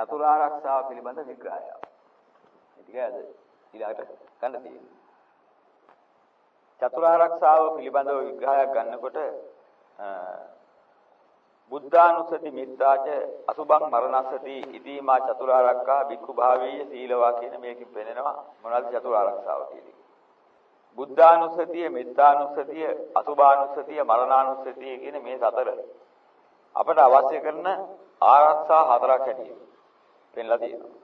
චතුරාර්යක්ෂාව පිළිබඳ විග්‍රහය. ටික අද ඊළඟට ගන්න තියෙනවා. චතුරාර්යක්ෂාව පිළිබඳව විග්‍රහයක් ගන්නකොට බුද්ධානුස්සති මිත්තාච අසුභං මරණස්සති ඉදීමා චතුරාර්යක්ඛා බික්ඛු භාවීය සීලවා කියන මේකෙන් පෙන්නනවා මොනවද චතුරාර්යක්ෂාව කියන්නේ. බුද්ධානුස්සතිය, මිත්තානුස්සතිය, අසුභානුස්සතිය, මරණානුස්සතිය කියන මේ සතර අපට අවශ්‍ය කරන ආරක්ෂා හතරක් හැටියට පෙන්ලා තියෙනවා.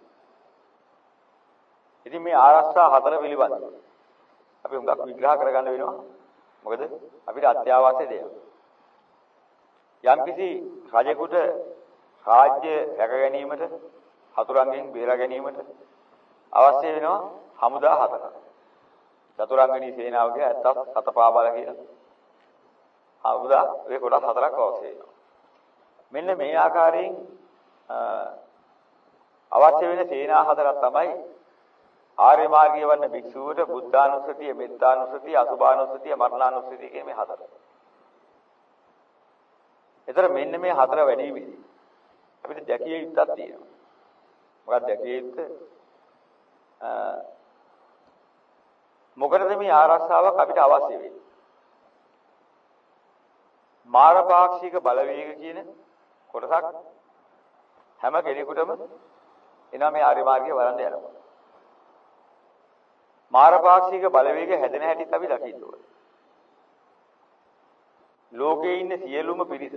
ඉතින් මේ ආරක්ෂා හතර පිළිබඳව අපි හුඟක් විග්‍රහ කරගන්න වෙනවා. මොකද අපිට අත්‍යවශ්‍ය දෙයක්. යම්කිසි රජෙකුට රාජ්‍ය රැක ගැනීමට හතුරන්ගෙන් බේරා ගැනීමට අවශ්‍ය වෙනවා හමුදා හතරක්. චතුරංගනී සේනාවගේ ඇත්තත් සතපාබල කියන හමුදා ඒ කොටස් හතරක් අවශ්‍ය වෙනවා. මෙන්න මේ ආකාරයෙන් අවශ්‍ය වෙන සේනා හතරක් තමයි ආර්ය මාර්ගයේ වන්න භික්ෂුවට බුද්ධානුස්සතිය, මෙත්තානුස්සතිය, අසුභානුස්සතිය, මරණානුස්සතිය කියන මේ හතර. ඒතර මෙන්න මේ හතර වැඩිමේදී අපිට දැකිය යුත්තක් තියෙනවා. මොකක්ද දැකිය යුත්තේ? මොකටද මේ ආරක්ෂාවක් අපිට අවශ්‍ය වෙන්නේ? මාරපාක්ෂික බලවේග කියන කොටසක් හැම කෙනෙකුටම එනවා මේ ආර්ය මාර්ගයේ වරන්ද යනවා. මාරපාක්ෂික බලවේග හැදෙන හැටිත් අපි දකින්න ඕනේ. ලෝකේ ඉන්න සියලුම පිරිස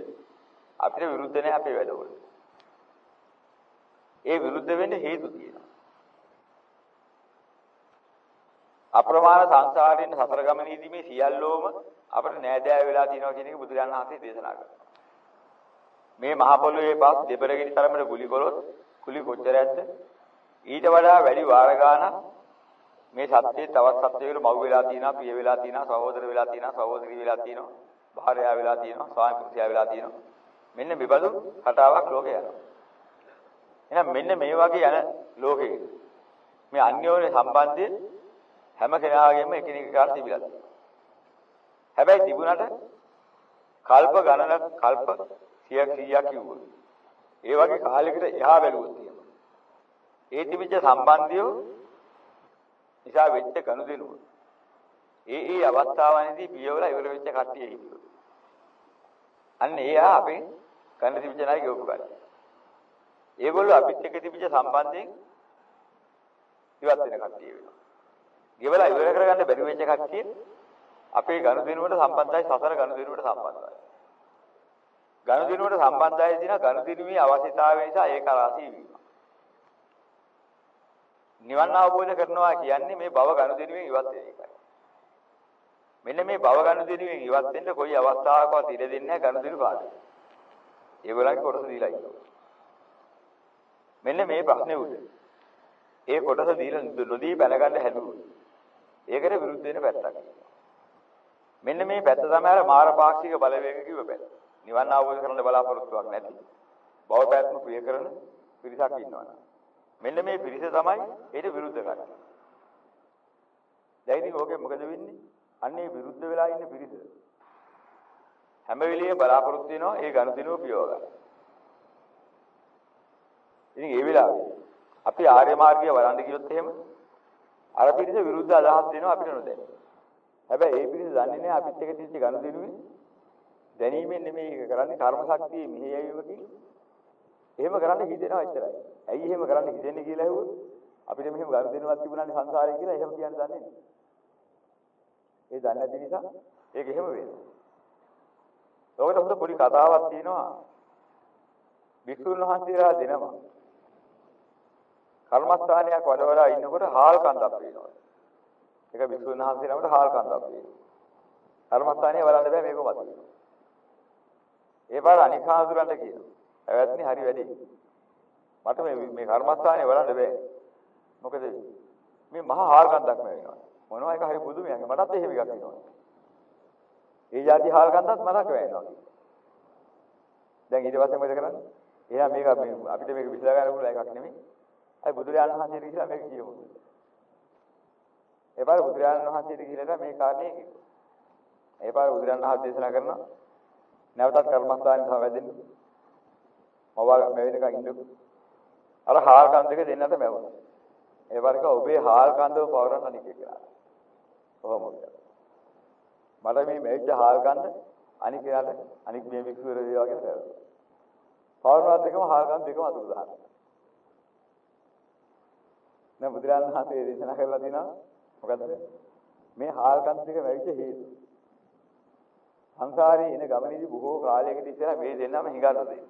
අපිට විරුද්ධ නැහැ අපේ වැඩවලට. ඒ විරුද්ධ වෙන්න හේතු තියෙනවා. අප්‍රමාණ සංසාරයෙන් සතර ගමනේදී මේ සියල්ලෝම අපිට නෑදෑ වෙලා තියෙනවා කියන එක බුදුරජාණන් වහන්සේ දේශනා කරනවා. මේ මහ පොළොවේ පස් දෙබරගිනි තරමට ගුලි කරොත් කුලි කොච්චරද? ඊට වඩා වැඩි වාර ගාණක් මේ සත්‍යයේ තවත් සත්‍යයකට මව් වෙලා තියෙනවා, පිය වෙලා තියෙනවා, සහෝදර වෙලා තියෙනවා, සහෝදරි වෙලා තියෙනවා, භාර්යාව වෙලා තියෙනවා, ස්වාමි පුරුෂයා වෙලා තියෙනවා. මෙන්න මෙබඳු කතාවක් ලෝකේ යනවා. එහෙනම් මෙන්න මේ වගේ යන ලෝකේ මේ අන්‍යෝන්‍ය සම්බන්ධය හැම කෙනාගේම එකිනෙක කාට තිබිලා තියෙනවා. හැබැයි තිබුණාට කල්ප ගණනක් කල්ප 100ක් 100ක් කිව්වොත් ඒ වගේ කාලයකට එහා බැලුවොත් තියෙනවා. ඒ තිබිච්ච සම්බන්ධය නිසා වෙච්ච කනුදෙනුව. ඒ ඒ අවස්ථාවන්දී පියවලා ඉවර වෙච්ච කට්ටිය හිටියෝ. අන්න එයා අපේ කන තිබිච්ච ණය ගෙවපු කට්ටිය. ඒගොල්ලෝ අපිත් එක්ක තිබිච්ච සම්බන්ධයෙන් ඉවත් වෙන කට්ටිය වෙනවා. ගෙවලා ඉවර කරගන්න බැරි වෙච්ච කට්ටිය අපේ ගනුදෙනුවට සම්බන්ධයි සසර ගනුදෙනුවට සම්බන්ධයි. ගනුදෙනුවට සම්බන්ධයි දින ගනුදෙනුවේ අවශ්‍යතාවය නිසා ඒක රාශී වීම. නිවන් අවබෝධ කරනවා කියන්නේ මේ භව ගනුදෙනුවෙන් ඉවත් වෙන එකයි. මෙන්න මේ භව ගනුදෙනුවෙන් ඉවත් වෙන්න කොයි අවස්ථාවකවත් ඉඩ දෙන්නේ නැහැ ගනුදෙනු කාටද? ඒගොල්ලන්ගේ කොටස දීලා ඉන්නවා. මෙන්න මේ ප්‍රශ්නේ උඩ. ඒ කොටස දීලා නොදී බැලගන්න හැදුවොත් ඒකට විරුද්ධ වෙන පැත්තක්. මෙන්න මේ පැත්ත තමයි අර මාරපාක්ෂික බලවේග කිව්ව පැත්ත. නිවන් අවබෝධ කරන්න බලාපොරොත්තුවක් නැති. භව පැත්ම ප්‍රිය කරන පිරිසක් ඉන්නවා. මෙන්න මේ පිරිස තමයි ඊට විරුද්ධ කරන්නේ. දැන් ඉතින් ඕකේ මොකද වෙන්නේ? අන්නේ විරුද්ධ වෙලා ඉන්න පිරිස. හැම වෙලෙම බලාපොරොත්තු වෙනවා ඒ ගනුදෙනුව පියව ගන්න. ඉතින් ඒ වෙලාවේ අපි ආර්ය මාර්ගය වරන්ද කිව්වොත් එහෙම අර පිරිස විරුද්ධ අදහස් දෙනවා අපිට නොදැන. හැබැයි ඒ පිරිස දන්නේ නැහැ අපිත් එක්ක තියච්ච ගනුදෙනුවේ දැනීමෙන් නෙමෙයි කරන්නේ කර්ම ශක්තිය මෙහෙයවීමකින් එහෙම කරන්න හිතෙනවා එච්චරයි. ඇයි එහෙම කරන්න හිතෙන්නේ කියලා ඇහුවොත් අපිට මෙහෙම ගනුදෙනුවක් තිබුණානේ සංසාරේ කියලා එහෙම කියන්න දන්නේ නැහැ. ඒ දන්නේ නැති නිසා ඒක එහෙම වෙනවා. ඔකට හොඳ පොඩි කතාවක් තියෙනවා. වික්ෂුන් වහන්සේලා දෙනවා. කර්මස්ථානයක් වඩ වඩා ඉන්නකොට හාල් කන්දක් පේනවා. ඒක වික්ෂුන් වහන්සේලාට හාල් කන්දක් පේනවා. කර්මස්ථානයේ බලන්න බෑ මේක මත. ඒ පාර අනිකාඳුරන්ට කියනවා. ඇවැත්නි හරි වැඩි. මට මේ මේ කර්මස්ථානයේ බලන්න බෑ. මොකද මේ මහා හාල් කන්දක්ම වෙනවා. මොනවා එක හරි පුදුමයක්. මටත් එහෙම එකක් වෙනවා. ඒ જાති හාල් කන්දත් මතක වෙනවා. දැන් ඊට පස්සේ මොකද කරන්නේ? එහෙනම් මේක අපිට මේක විසඳ ගන්න පුළුවන් එකක් නෙමෙයි. අයි බුදුරජාණන් වහන්සේට කියලා මේක කියමු. ඒ පාර බුදුරජාණන් වහන්සේට කියලා මේ කාරණේ කිව්වා. ඒ පාර බුදුරජාණන් වහන්සේ දේශනා කරනවා නැවතත් කර්මස්ථානෙ තව වැඩෙන්න. මව මේ වෙනකන් ඉන්නකො. අර හාල් කන් දෙක දෙන්නට මැවුණා. ඒ වරක ඔබේ හාල් කන්දව පවරන අනික කියලා. කොහොමද? මට මේ මෙච්ච හාල් කන්ද අනික කෙනාට අනික මේ වික්ෂුවර දේවා කියලා කරා. පවරනවත් එකම හාල් කන් දෙකම අතුරු දානවා. දැන් බුදුරජාණන් වහන්සේ දේශනා කරලා තියෙනවා මොකද්ද? මේ හාල් කන් දෙක වැවිච්ච හේතු. සංසාරේ එන ගමනේදී බොහෝ කාලයකට ඉස්සෙල්ලා මේ දෙන්නම හිඟන්න දෙන්නේ.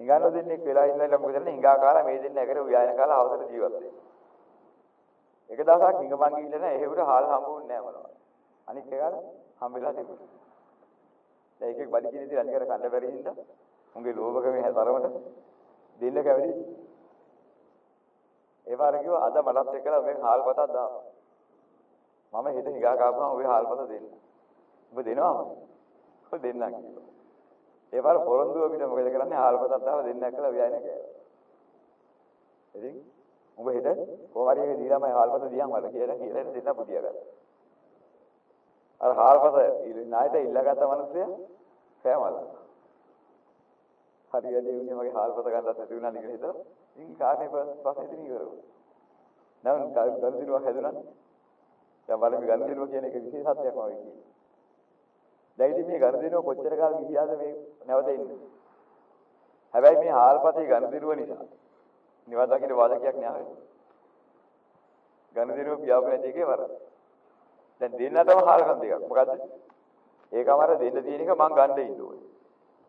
හිඟන්න දෙන්නේ වෙලා ඉන්නලා මොකද කරන්නේ? හිඟා කාලා මේ දෙන්න එකට උයායන කාලා අවසර ජීවත් වෙන්නේ. එක දවසක් හිඟපන් ගිහිල්ලා නැහැ එහෙවට හාල් හම්බුන්නේ නැහැ මොනවා. අනිත් එකට හම්බෙලා තිබුණා. දැන් එකෙක් බඩ කිනේදී අනිකර කන්න බැරි හින්දා උන්ගේ ලෝභකමේ හැතරමට දෙන්න කැවිලි. ඒ වාර කිව්වා අද මටත් එක්කලා මේ හාල් පතක් දාපන්. මම හෙට හිඟා කාපුවම ඔය හාල් පත දෙන්න. ඔබ දෙනවද? ඔබ දෙන්නම් කිව්වා. ඒ වාර පොරොන්දුව අපිට මොකද කරන්නේ හාල් පතක් දාලා දෙන්නක් කියලා ව්‍යයන කෑවා. ඉතින් උඹ හෙට කොහොමද මේ දීලාමයි හාල්පත දියන් වල කියලා කියලා දෙන්න පුතිය ගත්තා. අර හාල්පත ණයට ඉල්ලගත්ත මිනිස්සයා කෑමල. හරියදී උනේ මගේ හාල්පත ගන්නත් නැති වුණා නේද හිතලා. ඉතින් කාර්නේ පස්සේ ඉතින් ඉවරුවා. නම් ගල්දිනුවක් හැදුණා. දැන් බලමු ගල්දිනුව කියන එක විශේෂත්වයක් වගේ කියන්නේ. දැන් ඉතින් මේ ගල්දිනුව කොච්චර කාල ගියාද මේ නැවත ඉන්නේ. හැබැයි මේ හාල්පතේ ගල්දිනුව නිසා නිවන් දකින්න වාදකයක් නෑ. ගණදිනුව පියාපු නැති එකේ වරද. දැන් දෙන්නටම හාල්කම් දෙකක්. මොකද්ද? ඒකම අර දෙන්න තියෙන එක මං ගන්න ඉන්න ඕනේ.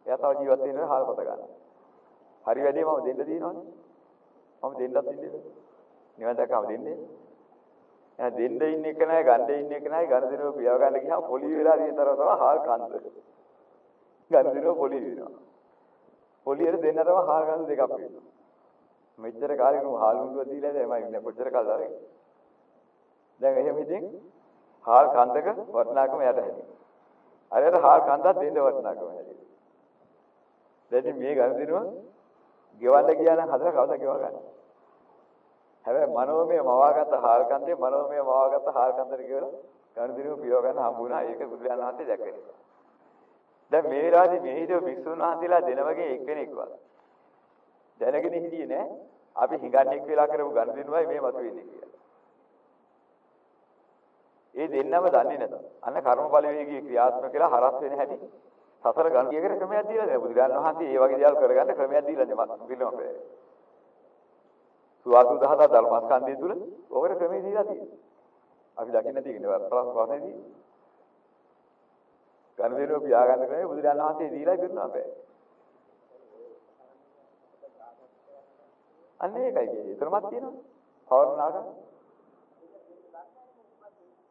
එයා තව ජීවත් වෙන්න හාල්පත ගන්න. හරි වැඩේ මම දෙන්න දිනවනේ. මම දෙන්නත් ඉන්නේ. නිවන් දැකම දෙන්නේ. එහෙනම් දෙන්න ඉන්න එක නෑ ගන්න ඉන්න එක නෑ ගණදිනුව පියාව ගන්න ගියාම පොලි වෙලා තියෙන තරම තමයි හාල් කන්ද. ගණදිනුව පොලි වෙනවා. පොලියට දෙන්නටම හාල් කන්ද දෙකක් වෙනවා. මෙච්චර කාලෙක හාල් හුඬුව දීලා දැන් මම කොච්චර කාලද ආවේ. දැන් එහෙම ඉතින් හාල් කන්දක වටිනාකම යට හැදෙනවා. අරයට හාල් කන්දක් දෙන්න වටිනාකම හැදෙනවා. දැන් මේ ගණ දිනුව ගෙවන්න ගියා නම් හදලා කවදා ගෙවා ගන්න. හැබැයි මනෝමය මවාගත්ත හාල් කන්දේ මනෝමය මවාගත්ත හාල් කන්දට කියලා ගණ දිනුව පියව ගන්න හම්බුණා. ඒක බුදුරජාණන් වහන්සේ දැක්කේ. දැන් මේ රාජි මේ හිටව වික්ෂුන් වහන්සේලා දෙන වගේ එක්කෙනෙක් වගේ දැනගෙන හිටියේ නෑ අපි හිඟන්නේක් වෙලා කරපු ගනුදෙනුවයි මේ මතුවෙන්නේ කියලා. ඒ දෙන්නම දන්නේ නැත. අන්න කර්මඵල වේගී ක්‍රියාත්මක කියලා හරස් වෙන හැටි සතර ගණකයකට ක්‍රමයක් දීලා නැහැ. බුදුරජාණන් වහන්සේ මේ වගේ දේවල් කරගන්න ක්‍රමයක් දීලා නැහැ. පිළිම කරේ. සුවාසු දහත ධර්මස්කන්ධය තුල ඔකට ක්‍රමයක් දීලා තියෙනවා. අපි දකින්න තියෙනවා ප්‍රශ්නේදී ගනුදෙනුව පියාගන්න ක්‍රමය බුදුරජාණන් වහන්සේ දීලා කරනවා බෑ. අන්න ඒකයි කියන්නේ. එතරම්ක් තියෙනවා. පවර්ණාග.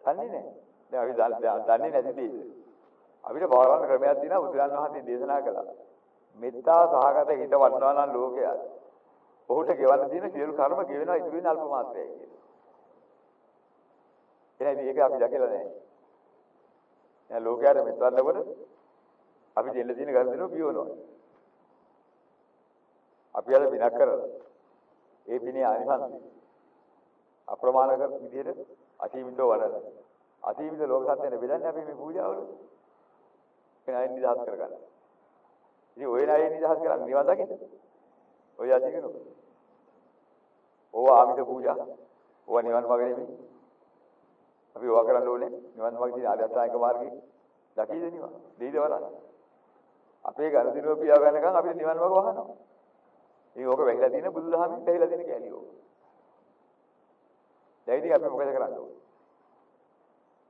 දන්නේ නැහැ. දැන් අපි දන්නේ නැති දේ. අපිට පවර්ණ ක්‍රමයක් තියෙනවා බුදුරන් වහන්සේ දේශනා කළා. මෙත්තා සහගත හිත වඩනවා නම් ලෝකයා. ඔහුට ගෙවන්න තියෙන සියලු කර්ම ගෙවෙනවා ඉතුරු වෙන අල්ප මාත්‍රයයි කියන්නේ. එහෙනම් මේක අපි දැකලා නැහැ. දැන් ලෝකයාට මෙත් වඩනකොට අපි දෙන්න තියෙන ගන්න දෙනවා පියවනවා. අපි අද විනාශ කරලා ඒ පිනේ ආනිසංසය. අප්‍රමාණ කර විදිහට අසීමිතව වඩන. අසීමිත ලෝක සත්‍යනේ බෙදන්නේ අපි මේ පූජාවල. ඒ අය නිදහස් කරගන්න. ඉතින් ඔය අය නිදහස් කරන්නේ නිවන් දකින්න. ඔය අධිකනෝ. ඕව ආමිත පූජා. ඕව නිවන් මාර්ග නෙමෙයි. අපි ඕවා කරන්න ඕනේ. නිවන් මාර්ග තියෙන ආර්ය අෂ්ටාංග මාර්ගය. දකීද නිවන්. දෙයිද වරන්න. අපේ ගනුදෙනුව පියා ගන්නකම් අපිට නිවන් මාර්ග වහනවා. ඉතින් ඕක වැහිලා තියෙන බුදුදහමෙන් වැහිලා තියෙන කැලිය ඕක. දැන් ඉතින් අපි මොකද කරන්න ඕනේ?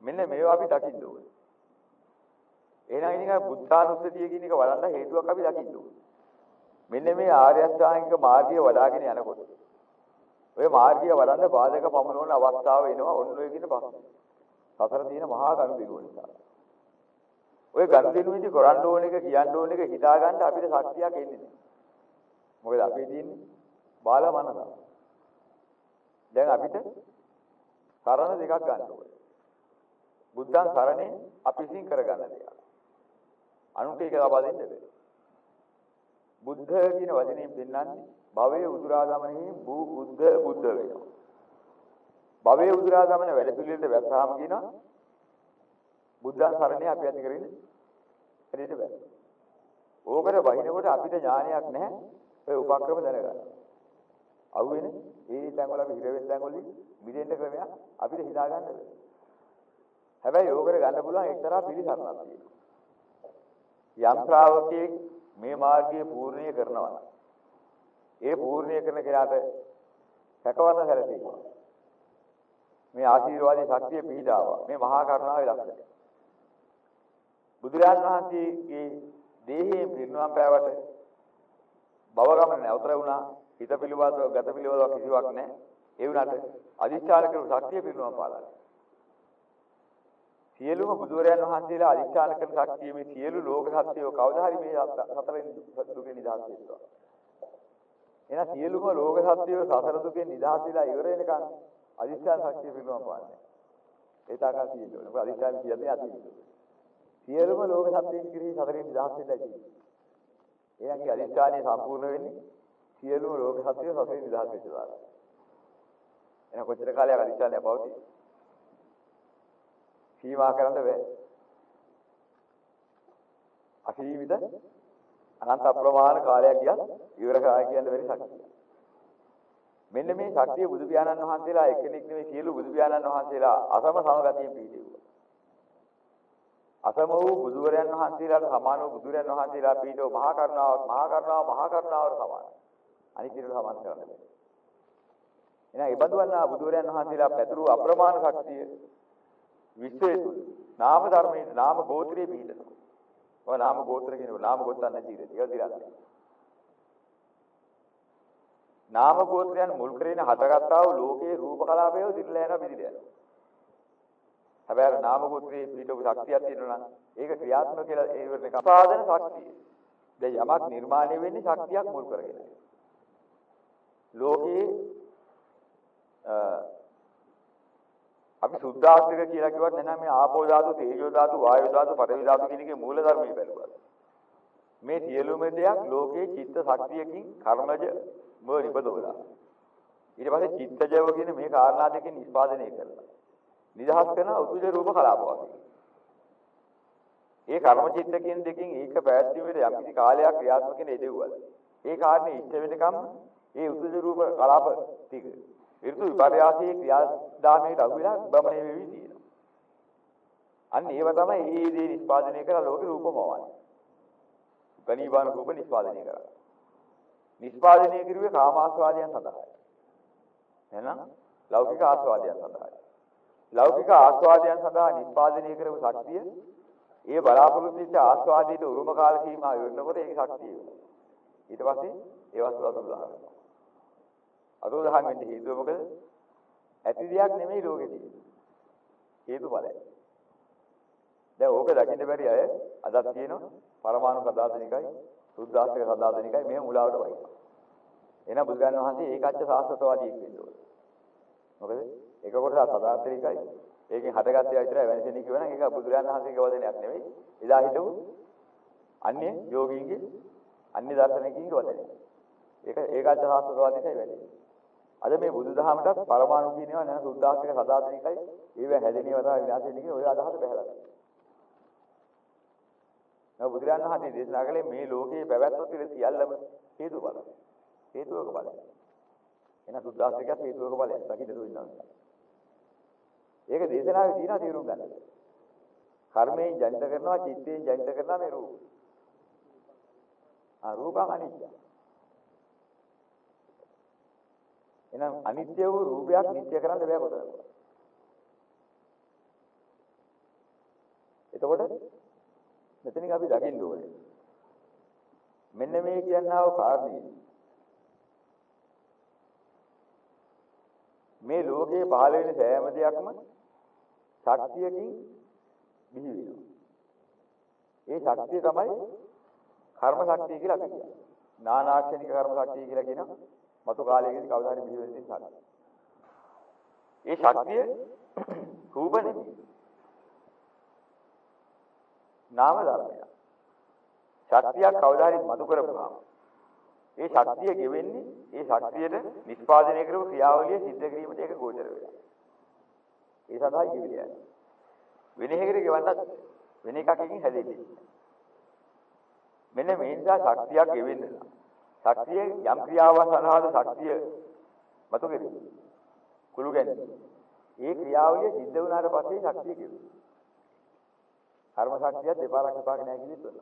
මෙන්න මේවා අපි දකින්න ඕනේ. එහෙනම් ඉතින් බුද්ධානුස්සතිය කියන එක වඩන්න හේතුවක් අපි දකින්න ඕනේ. මෙන්න මේ ආර්ය අෂ්ටාංගික මාර්ගය වඩාගෙන යනකොට ඔය මාර්ගය වඩන්න බාධක පමනවන අවස්ථාව එනවා ඔන්න ඔය කියන පස්ස. සතර තියෙන මහා ගණු දිනුව නිසා. ඔය ගණු දිනුවේදී කරන්න ඕන එක කියන්න ඕන එක හිතා ගන්න අපිට ශක්තියක් එන්නේ නැහැ. මොකද අපේ තියෙන්නේ බාල මනස. දැන් අපිට සරණ දෙකක් ගන්න ඕනේ. බුද්ධං සරණේ අපි විසින් කරගන්න දෙයක්. අනුට ඒක ලබා දෙන්න බැහැ. බුද්ධ කියන වචනේ පෙන්වන්නේ භවයේ උදුරා ගමනේ බු බුද්ධ බුද්ධ වෙනවා. භවයේ උදුරා ගමන වැඩ පිළිවෙලට වැස්සාම කියනවා බුද්ධං සරණේ අපි ඇති කරන්නේ හරියට බෑ. ඕකට වහිනකොට අපිට ඥානයක් නැහැ. ඔය උපක්‍රම දැනගන්න. අහුවෙන ඒ තැන්වල අපි හිර වෙන තැන්වලදී මිදෙන්න ක්‍රමයක් අපිට හිතා ගන්න බැහැ. හැබැයි යෝගර ගන්න පුළුවන් එක්තරා පිළිසරණක් තියෙනවා. යම් ශ්‍රාවකයෙක් මේ මාර්ගය පූර්ණිය කරනවා. ඒ පූර්ණිය කරන කෙනාට සැකවරණ සැලසීමක්. මේ ආශිර්වාදී ශක්තිය පිහිටාවා. මේ මහා කරුණාවේ ලක්ෂණය. බුදුරජාන් වහන්සේගේ දේහයෙන් පිරිනුවම් පෑවට භව ගමන නැවතර වුණා. හිත පිළිබඳව ගත පිළිබඳව කිසිවක් නැහැ. ඒ වුණාට අදිස්ථාන කරපු ශක්තිය පිරිනුවම් පාලා. සියලුම බුදුරයන් වහන්සේලා අදිස්ථාන කරන ශක්තිය මේ සියලු ලෝක සත්‍යෝ කවදා හරි මේ සතරෙන් දුකෙන් නිදහස් වෙනවා. එහෙනම් සියලුම ලෝක සත්‍යෝ සතර දුකෙන් නිදහස් වෙලා ඉවර වෙනකන් අදිස්ථාන ශක්තිය පිළිබඳව පාන්නේ. ඒ තාකා තියෙනවා. මොකද අදිස්ථාන කියන්නේ අති. සියලුම ලෝක සත්‍යයන් කිරී සතරෙන් නිදහස් වෙන්නයි තියෙන්නේ. එහෙනම් ඒ අදිස්ථානය සම්පූර්ණ වෙන්නේ සියලුම ලෝක සත්‍යෝ සතරෙන් නිදහස් වෙච්ච දාලා. එහෙනම් කොච්චර කාලයක් අදිස්ථානය පවතී? සීමා කරන්න බෑ. අසීමිත අනන්ත අප්‍රමාණ කාලයක් ගියත් ඉවර කරා කියන්න බැරි ශක්තිය. මෙන්න මේ ශක්තිය බුදු පියාණන් වහන්සේලා එක්කෙනෙක් නෙවෙයි සියලු බුදු පියාණන් වහන්සේලා අසම සමගතියෙන් පිහිටුවා. අසම වූ බුදුරයන් වහන්සේලාට සමාන වූ බුදුරයන් වහන්සේලා පිහිටව මහා කරුණාව මහා කරුණාව මහා කරුණාවට සමාන. අනිත් කෙනෙකුට සමාන කරන්න බෑ. එහෙනම් ඒ බඳුන්නා බුදුරයන් වහන්සේලා පැතුරු අප්‍රමාණ ශක්තිය විශ්වයේ තුල නාම ධර්මයේ නාම ගෝත්‍රයේ පිහිටනවා. ඔය නාම ගෝත්‍ර කියනකොට නාම ගොත්තක් නැති ඉරේ. ඒක දිරන්නේ. නාම ගෝත්‍රයන් මුල් කරගෙන හටගත්තා වූ ලෝකයේ රූප කලාපය දිරලා යනවා පිළිද යනවා. හැබැයි නාම ගෝත්‍රයේ පිටු ශක්තියක් තියෙනවා නම් ඒක ක්‍රියාත්මක කියලා ඒ වෙන එක සාධන ශක්තිය. දැන් යමක් නිර්මාණය වෙන්නේ ශක්තියක් මුල් කරගෙන. ලෝකයේ අපි සුද්ධාස්තික කියලා කිව්වත් නෑ මේ ආපෝ ධාතු, තේජෝ ධාතු, වායෝ ධාතු, පඨවි ධාතු කියන එකේ මූල ධර්මයේ බැලුවා. මේ සියලුම දෙයක් ලෝකේ චිත්ත ශක්තියකින් කර්මජ මො නිබදවලා. ඊට පස්සේ චිත්තජව කියන මේ කාරණා දෙකෙන් නිස්පාදනය කරලා. නිදහස් කරන උතුජ රූප කලාපවත්. ඒ කර්ම චිත්ත කියන දෙකෙන් ඒක පැවැත්වීමේදී යම් කිසි කාලයක් ක්‍රියාත්මක වෙන ඉදෙව්වද. ඒ කාරණේ ඉෂ්ට වෙනකම් ඒ උතුජ රූප කලාප ටික ඍතු විපර්යාසයේ ක්‍රියාදාමයට අහු වෙලා බමණේ වෙවි තියෙනවා. අන්න ඒව තමයි මේ දේ නිස්පාදනය කරලා ලෝකේ රූපමවන්නේ. ගණීවාන රූප නිස්පාදනය කරා. නිස්පාදනය කරුවේ කාමාස්වාදයන් සඳහායි. එහෙනම් ලෞකික ආස්වාදයන් සඳහායි. ලෞකික ආස්වාදයන් සඳහා නිස්පාදනය කරපු ශක්තිය ඒ බලාපොරොත්තු වෙච්ච ආස්වාදයට උරුම කාල සීමා ඉවරනකොට ඒක ශක්තිය වෙනවා. ඊට පස්සේ ඒ වස්තුව අතුරුදහන් වෙනවා. අතුරුදහන් වෙන්න හේතුව මොකද? ඇති දෙයක් නෙමෙයි ලෝකේ තියෙන්නේ. හේතුඵලයි. දැන් ඕක දකින්න බැරි අය අදත් කියනවා පරමාණු සදාතනිකයි සුද්ධාස්තික සදාතනිකයි මේ මුලාවට වයි. එහෙනම් බුදුගාන වහන්සේ ඒකච්ච සාස්ත්‍රවාදීෙක් වෙන්න ඕනේ. මොකද එක කොටස සදාතනිකයි ඒකෙන් හටගත්තේ විතරයි වෙනසෙන්නේ කියවනම් ඒක බුදුරජාණන් වහන්සේගේ වදනයක් නෙවෙයි. එදා හිටපු අන්‍ය යෝගීන්ගේ අන්‍ය දර්ශනිකින්ගේ වදනය. ඒක ඒකච්ච සාස්ත්‍රවාදීටයි වැඩි. අද මේ බුදුදහමටත් පරමාණු කියනවා නේද සුද්ධාස්තික සදාතනිකයි ඒව හැදෙනේව තමයි විනාශ වෙන්නේ කියන ඔය අදහස බහැලා තියෙනවා. නමුත් බුදුරජාණන් වහන්සේ දේශනා කළේ මේ ලෝකයේ පැවැත්ම පිළ සියල්ලම හේතු බල. හේතුවක බලය. එන සුද්ධාස්තිකත් හේතුවක බලය. දකින්න දුන්නා. ඒක දේශනාවේ තියෙනවා තේරුම් ගන්න. කර්මයෙන් ජනිත කරනවා චිත්තයෙන් ජනිත කරනවා මේ රූප. ආ රූපං අනිත්‍ය. එහෙනම් අනිත්‍ය වූ රූපයක් නිත්‍ය කරන්න බෑ කොතනද? එතකොට මෙතනින් අපි දකින්න ඕනේ. මෙන්න මේ කියනවා වූ කාරණේ. මේ ලෝකේ පහළ වෙන සෑම දෙයක්ම ශක්තියකින් බිහි වෙනවා. ඒ ශක්තිය තමයි කර්ම ශක්තිය කියලා අපි කියනවා. නානාක්ෂණික කර්ම ශක්තිය කියලා කියනවා. මතු කාලයකදී කවදා හරි බිහි වෙන ශක්තිය. ඒ ශක්තිය රූප නෙමෙයි. නාම ධර්මයක්. ශක්තියක් කවදා හරි මතු කරපුවාම ඒ ශක්තිය ගෙවෙන්නේ ඒ ශක්තියට නිෂ්පාදනය කරපු ක්‍රියාවලිය සිද්ධ කිරීමට ඒක ගෝචර වෙනවා. ඒ සඳහා ජීවිතය. වෙන එකකට ගෙවන්නත් වෙන එකකින් හැදෙන්නේ. මෙන්න මේ නිසා ශක්තියක් ගෙවෙන්න ශක්තිය යම් ක්‍රියාවක් සඳහාද ශක්තිය මතු කෙරේ. කුළු ගැනීම. ඒ ක්‍රියාවලිය සිද්ධ වුණාට පස්සේ ශක්තිය කෙරේ. කර්ම ශක්තිය දෙපාරක් විපාක නැහැ කිව්වොත්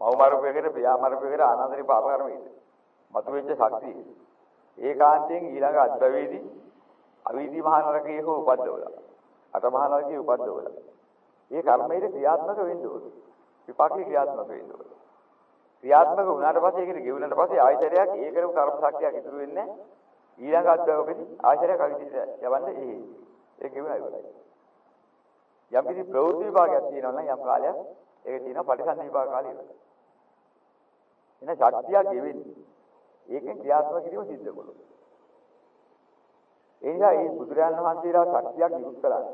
මව මරුපයකට පියා මරුපයකට ආනන්දරි පාප කර්මයේද. මතු වෙච්ච ශක්තිය. ඒකාන්තයෙන් ඊළඟ අද්භවයේදී අවීදී මහා නරකයේ හෝ උපද්දවලා. අට මහා නරකයේ උපද්දවලා. ඒ කර්මයේ ක්‍රියාත්මක වෙන්න ඕනේ. විපාකේ ක්‍රියාත්මක වෙන්න ඕනේ. ක්‍රියාත්මක වුණාට පස්සේ ඒකට ගෙවුනට පස්සේ ආයතරයක් ඒ කරපු කර්ම ශක්තියක් ඉතුරු වෙන්නේ ඊළඟ අත්දැකීමේදී ආයතරයක් අවිදිට යවන්නේ ඒ. ඒ ගෙවුණා ඉවරයි යම් කිසි ප්‍රවෘත්ති විභාගයක් තියෙනවා නම් යම් කාලයක් ඒක තියෙනවා පටිසන්ධි විභාග කාලය ඉවරයි. එන ශක්තියක් ගෙවෙන්නේ. ඒකෙන් ක්‍රියාත්මක කිරීම සිද්ධ කරනවා. ඒ නිසා මේ බුදුරයන් වහන්සේලා ශක්තියක් නිකුත් කළා.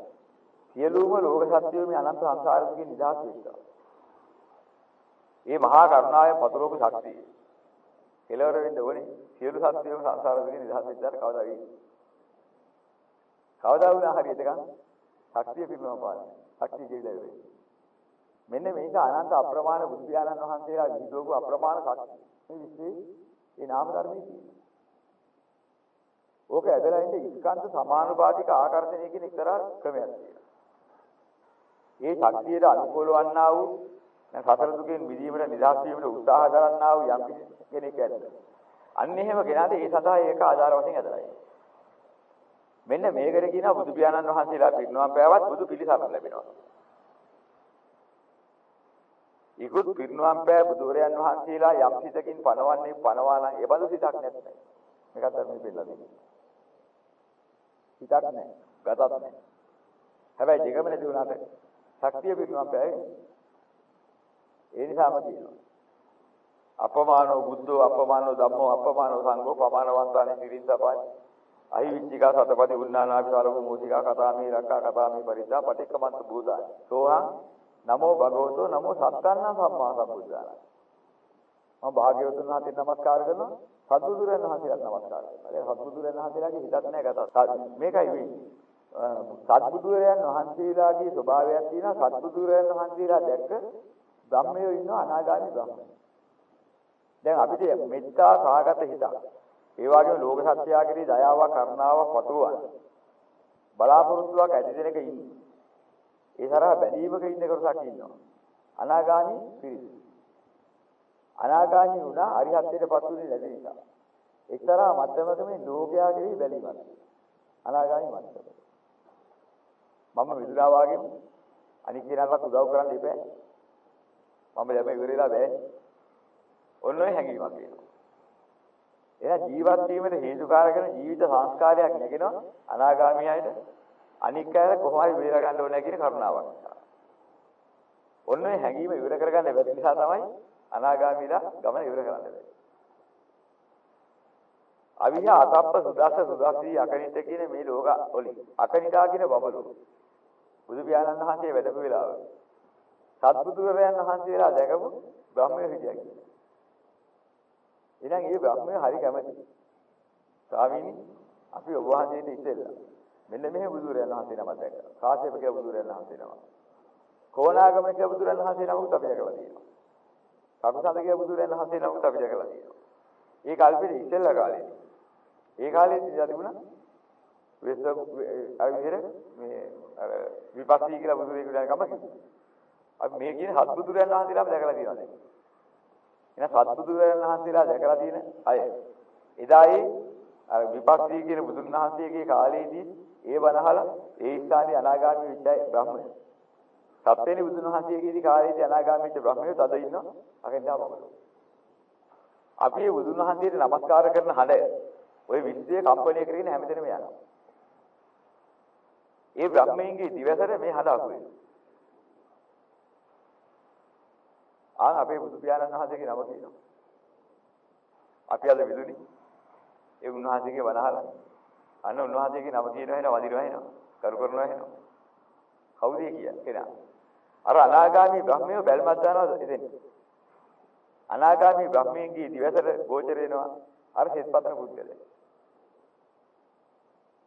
සියලුම ලෝක සත්‍යෝ මේ අනන්ත සංසාරයෙන් නිදහස් වෙනවා මේ මහා කරුණාවේ පතුරෝප ශක්තිය. කෙලවර වෙන්න ඕනේ. සියලු සත්‍යයම සංසාර දුකින් නිදහස් වෙච්චාට කවදා වෙයි? කවදා වුණා හරි එතකන් ශක්තිය පිරුණා පාන. ශක්තිය කියලා වෙයි. මෙන්න මේක අනන්ත අප්‍රමාණ බුදු පියාණන් වහන්සේලා විහිදුවපු අප්‍රමාණ ශක්තිය. මේ විශ්ේ ඒ නාම ධර්මයේ තියෙනවා. ඕක ඇදලා ඉන්නේ ස්කන්ධ සමානුපාතික ආකර්ෂණය කියන එක්තරා ක්‍රමයක් තියෙනවා. ඒ ශක්තියට අනුකූල වන්නා වූ දැන් සතර දුකෙන් මිදීමට නිදහස් වීමට උත්සාහ දරන්නා වූ යම් කෙනෙක් ඇද්ද. අන්න එහෙම කෙනාට ඒ සඳහා ඒක ආධාර වශයෙන් ඇදලා මෙන්න මේකට කියනවා බුදු පියාණන් වහන්සේලා පිරිනවම් පෑවත් බුදු පිළිසරණ ලැබෙනවා. ඊකුත් පිරිනවම් පෑ බුදුරයන් වහන්සේලා යම් සිතකින් පනවන්නේ පනවා නම් ඒ බඳු සිතක් නැත්නම් මේකත් අපි පෙන්නලා දෙනවා. සිතක් නැහැ, ගතත් නැහැ. හැබැයි දෙකම නැති වුණාට ශක්තිය පිරිනවම් පෑයි ඒ නිසාම කියනවා. අපමානෝ බුද්ධෝ අපමානෝ ධම්මෝ අපමානෝ සංඝෝ පමානවන්තානේ පිරින් සපායි. අහිවිච්චිකා සතපති උන්නානාපි සරව මෝතිකා කතාමේ රක්කා කතාමේ පරිද්දා පටික්කමන්ත බෝධාය. සෝහං නමෝ භගවතෝ නමෝ සත්තන්න සම්මා සම්බුද්ධාය. මම භාග්‍යවතුන් වහන්සේට නමස්කාර කරනවා. සද්බුදුරන් වහන්සේට නමස්කාර කරනවා. ඒ සද්බුදුරන් වහන්සේලාගේ හිතක් නැහැ ගත. මේකයි වෙන්නේ. සද්බුදුරයන් වහන්සේලාගේ ස්වභාවයක් තියෙනවා. සද්බුදුරයන් වහන්සේලා දැක්ක බ්‍රහ්මයෝ ඉන්නවා අනාගාමී බ්‍රහ්මයෝ. දැන් අපිට මෙත්තා සාගත හිතක්. ඒ වගේම ලෝක සත්‍යය කෙරෙහි දයාවක් කරුණාවක් පතුරවන බලාපොරොත්තුවක් ඇති දෙනක ඉන්නේ. ඒ තරහ බැඳීමක ඉන්න කොටසක් ඉන්නවා. අනාගාමී පිරිස. අනාගාමී වුණා අරිහත්ත්වයටපත් වුණේ නැති නිසා. එක්තරා මධ්‍යමක මේ ලෝකයා කෙරෙහි බැඳීමක්. අනාගාමී මට්ටම. මම විදුරා වාගේ අනික් කෙනාට උදව් කරන්න ඉබේ. මම දැන් ඉවරලා බෑනේ. ඔන්න ඔය හැඟීමක් එනවා. එහෙනම් ජීවත් වීමට හේතුකාරක වෙන ජීවිත සංස්කාරයක් නැගෙනවා අනාගාමී අයට අනික් අය කොහොම හරි බේර ගන්න ඕනේ කියන කරුණාවක්. ඔන්න ඔය හැඟීම ඉවර කරගන්න බැරි නිසා තමයි අනාගාමීලා ගමන ඉවර කරන්න බැරි. අවිහ අතප්ප සුදස්ස සුදස්සී අකනිත කියන මේ ලෝක වලින් අකනිතා කියන බබළු බුදු පියාණන් වහන්සේ වැඩපු වෙලාව සත්බුදුරයන් වහන්සේලා දැකපු බ්‍රහ්මය හිටියා කියලා. එහෙනම් මේ බ්‍රහ්මය හරි කැමැති. ස්වාමීනි අපි ඔබ වහන්සේට ඉස්සෙල්ලා මෙන්න මෙහෙ බුදුරයන් වහන්සේ නමක් දැක්කා. කාශ්‍යප කියලා බුදුරයන් වහන්සේ නමක්. කොණාගම කියලා බුදුරයන් වහන්සේ නමකුත් අපි දැකලා තියෙනවා. කපුසඳ කියලා බුදුරයන් වහන්සේ නමකුත් අපි දැකලා තියෙනවා. ඒ කල්පෙදි ඉස්සෙල්ලා කාලේ. ඒ කාලේ තිබුණා වෙස්ස අර විදිහට මේ අර විපස්සී කියලා බුදුරෙකුට යන කම අපි මේ කියන සත්බුදුරයන් වහන්සේලාම දැකලා තියෙනවා. එහෙනම් සත්බුදුරයන් වහන්සේලා දැකලා තියෙන අය. එදායි අර විපස්සී කියන බුදුන් වහන්සේගේ කාලේදී ඒ බණහලා ඒ ස්ථානයේ අනාගාමී විචය බ්‍රහ්මය. සත්වෙනි බුදුන් වහන්සේගේදී කාලේදී අනාගාමී විචය බ්‍රහ්මය තද ඉන්නවා. අකෙන්දා බබලෝ. අපි බුදුන් වහන්සේට නමස්කාර කරන හඬ ඔය විශ්වය කම්පණය කරගෙන හැමතැනම යනවා. ඒ බ්‍රහ්මයන්ගේ දිවසර මේ හඬ අහුවෙනවා. ආන් අපේ බුදු පියාණන් වහන්සේගේ නම කියනවා. අපි අද විදුනි. ඒ උන්වහන්සේගේ වනහල. අන්න උන්වහන්සේගේ නම කියනවා එන වදිනවා එනවා. කරු කරනවා එනවා. කවුද කියන්නේ කෙනා? අර අනාගාමී බ්‍රහ්මයෝ බැල්මක් දානවා එතෙන්. අනාගාමී බ්‍රහ්මයන්ගේ දිවසට ගෝචර වෙනවා අර හෙස්පත්න පුද්ගලයා.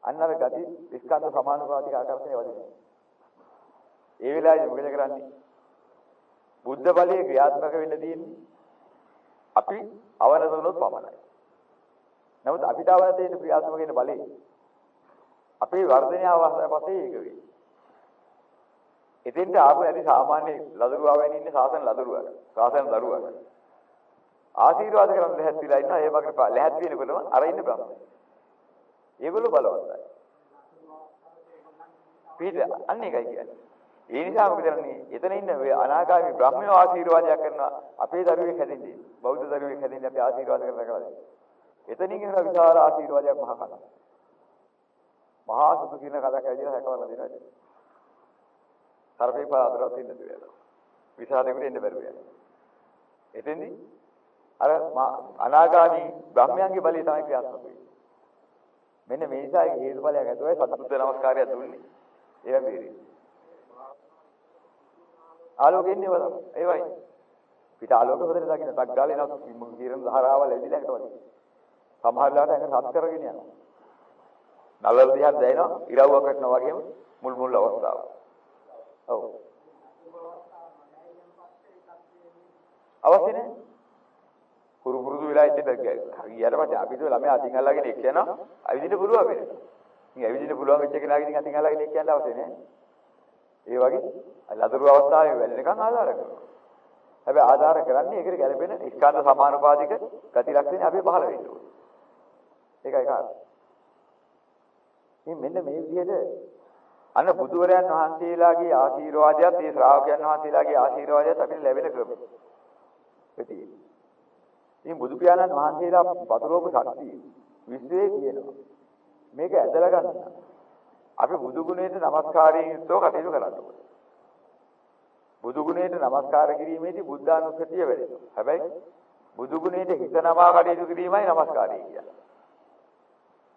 අන්නර ගති ස්කන්ධ සමානුපාතික ආකර්ෂණය වදිනවා. ඒ වෙලාවේ මොකද කරන්නේ? බුද්ධ බලයේ ක්‍රියාත්මක වෙන්න තියෙන්නේ අපි අවනත වුණොත් පමණයි. නමුත් අපිට අවනත වෙන්න ක්‍රියාත්මක වෙන බලේ අපේ වර්ධනය අවස්ථාවේ පස්සේ ඒක වෙයි. එතෙන්ට ආපු ඇති සාමාන්‍ය ලදරුවා වෙන්නේ ඉන්නේ සාසන ලදරුවා. සාසන දරුවා. ආශිර්වාද කරන්න ලැහැත්තිලා ඉන්නවා ඒ වගේ ලැහැත් වෙනකොටම අර ඉන්න බ්‍රහ්මයි. ඒගොල්ලෝ බලවත්යි. පිට අන්න ඒකයි කියන්නේ. ඒ නිසා මොකද කරන්නේ? එතන ඉන්න ඔය අනාගාමී බ්‍රහ්මයෝ ආශිර්වාදයක් කරනවා අපේ දරුවෙක් හැදෙන්නේ. බෞද්ධ දරුවෙක් හැදෙන්නේ අපි ආශිර්වාද කරලා කරලා. එතනින් එන විශාල ආශිර්වාදයක් මහා කතා. මහා සුදු කියන කතාවක් ඇවිදලා හැකවලා දෙනවා. සර්පේ පාදරවත් ඉන්න දෙවියලා. විශාලෙකට එන්න බැරුව යනවා. එතෙන්දී අර අනාගාමී බ්‍රහ්මයන්ගේ බලය තමයි ක්‍රියාත්මක වෙන්නේ. මෙන්න මේ නිසා හේතුඵලයක් ඇතුවයි සතුට නමස්කාරය දුන්නේ. ඒවා බේරෙන්නේ. ආලෝකෙන්නේ වල ඒවයි. පිට ආලෝක හොදට දකින්න ටක් ගාලා එනවා කිරණ ධාරාවල් එදිලා හිටවල. සමහර වෙලාවට ඇඟ රත් කරගෙන යනවා. නලල දිහා දැනෙනවා ඉරව්වක් වටනවා වගේම මුල් මුල් අවස්ථාව. ඔව්. අවශ්‍ය නැහැ. පුරු පුරුදු වෙලා ඉඳලා හරියට පස්සේ අපි දුව ළමයා අතින් අල්ලගෙන එක්ක යනවා. අවිදින්න පුළුවන් වෙනවා. ඉතින් අවිදින්න පුළුවන් වෙච්ච කෙනාගෙන් අතින් අල්ලගෙන එක්ක යන්න අවශ්‍ය නැහැ. ඒ වගේ ලදරු අවස්ථාවේ වැළෙනකන් ආධාර කරනවා. හැබැයි ආධාර කරන්නේ ඒකට ගැළපෙන ස්කන්ධ සමානුපාතික ගති ලක්ෂණ අපි පහළ වෙන්න ඕනේ. ඒකයි කාරණා. ඉතින් මෙන්න මේ විදිහට අන්න බුදුවරයන් වහන්සේලාගේ ආශිර්වාදයත් ඒ ශ්‍රාවකයන් වහන්සේලාගේ ආශිර්වාදයත් අපිට ලැබෙන ක්‍රමය. ප්‍රතියි. ඉතින් බුදු පියාණන් වහන්සේලා වතුරෝප ශක්තිය විශ්වයේ කියනවා. මේක ඇදලා ගන්න. අපි බුදු ගුණයට নমස්කාරයෙන් යුක්තව කටයුතු කරන්න ඕනේ. බුදු ගුණයට নমස්කාර කිරීමේදී බුද්ධානුස්සතිය වැඩෙනවා. හැබැයි බුදු ගුණයට හිත නමා කටයුතු කිරීමයි নমස්කාරය කියන්නේ.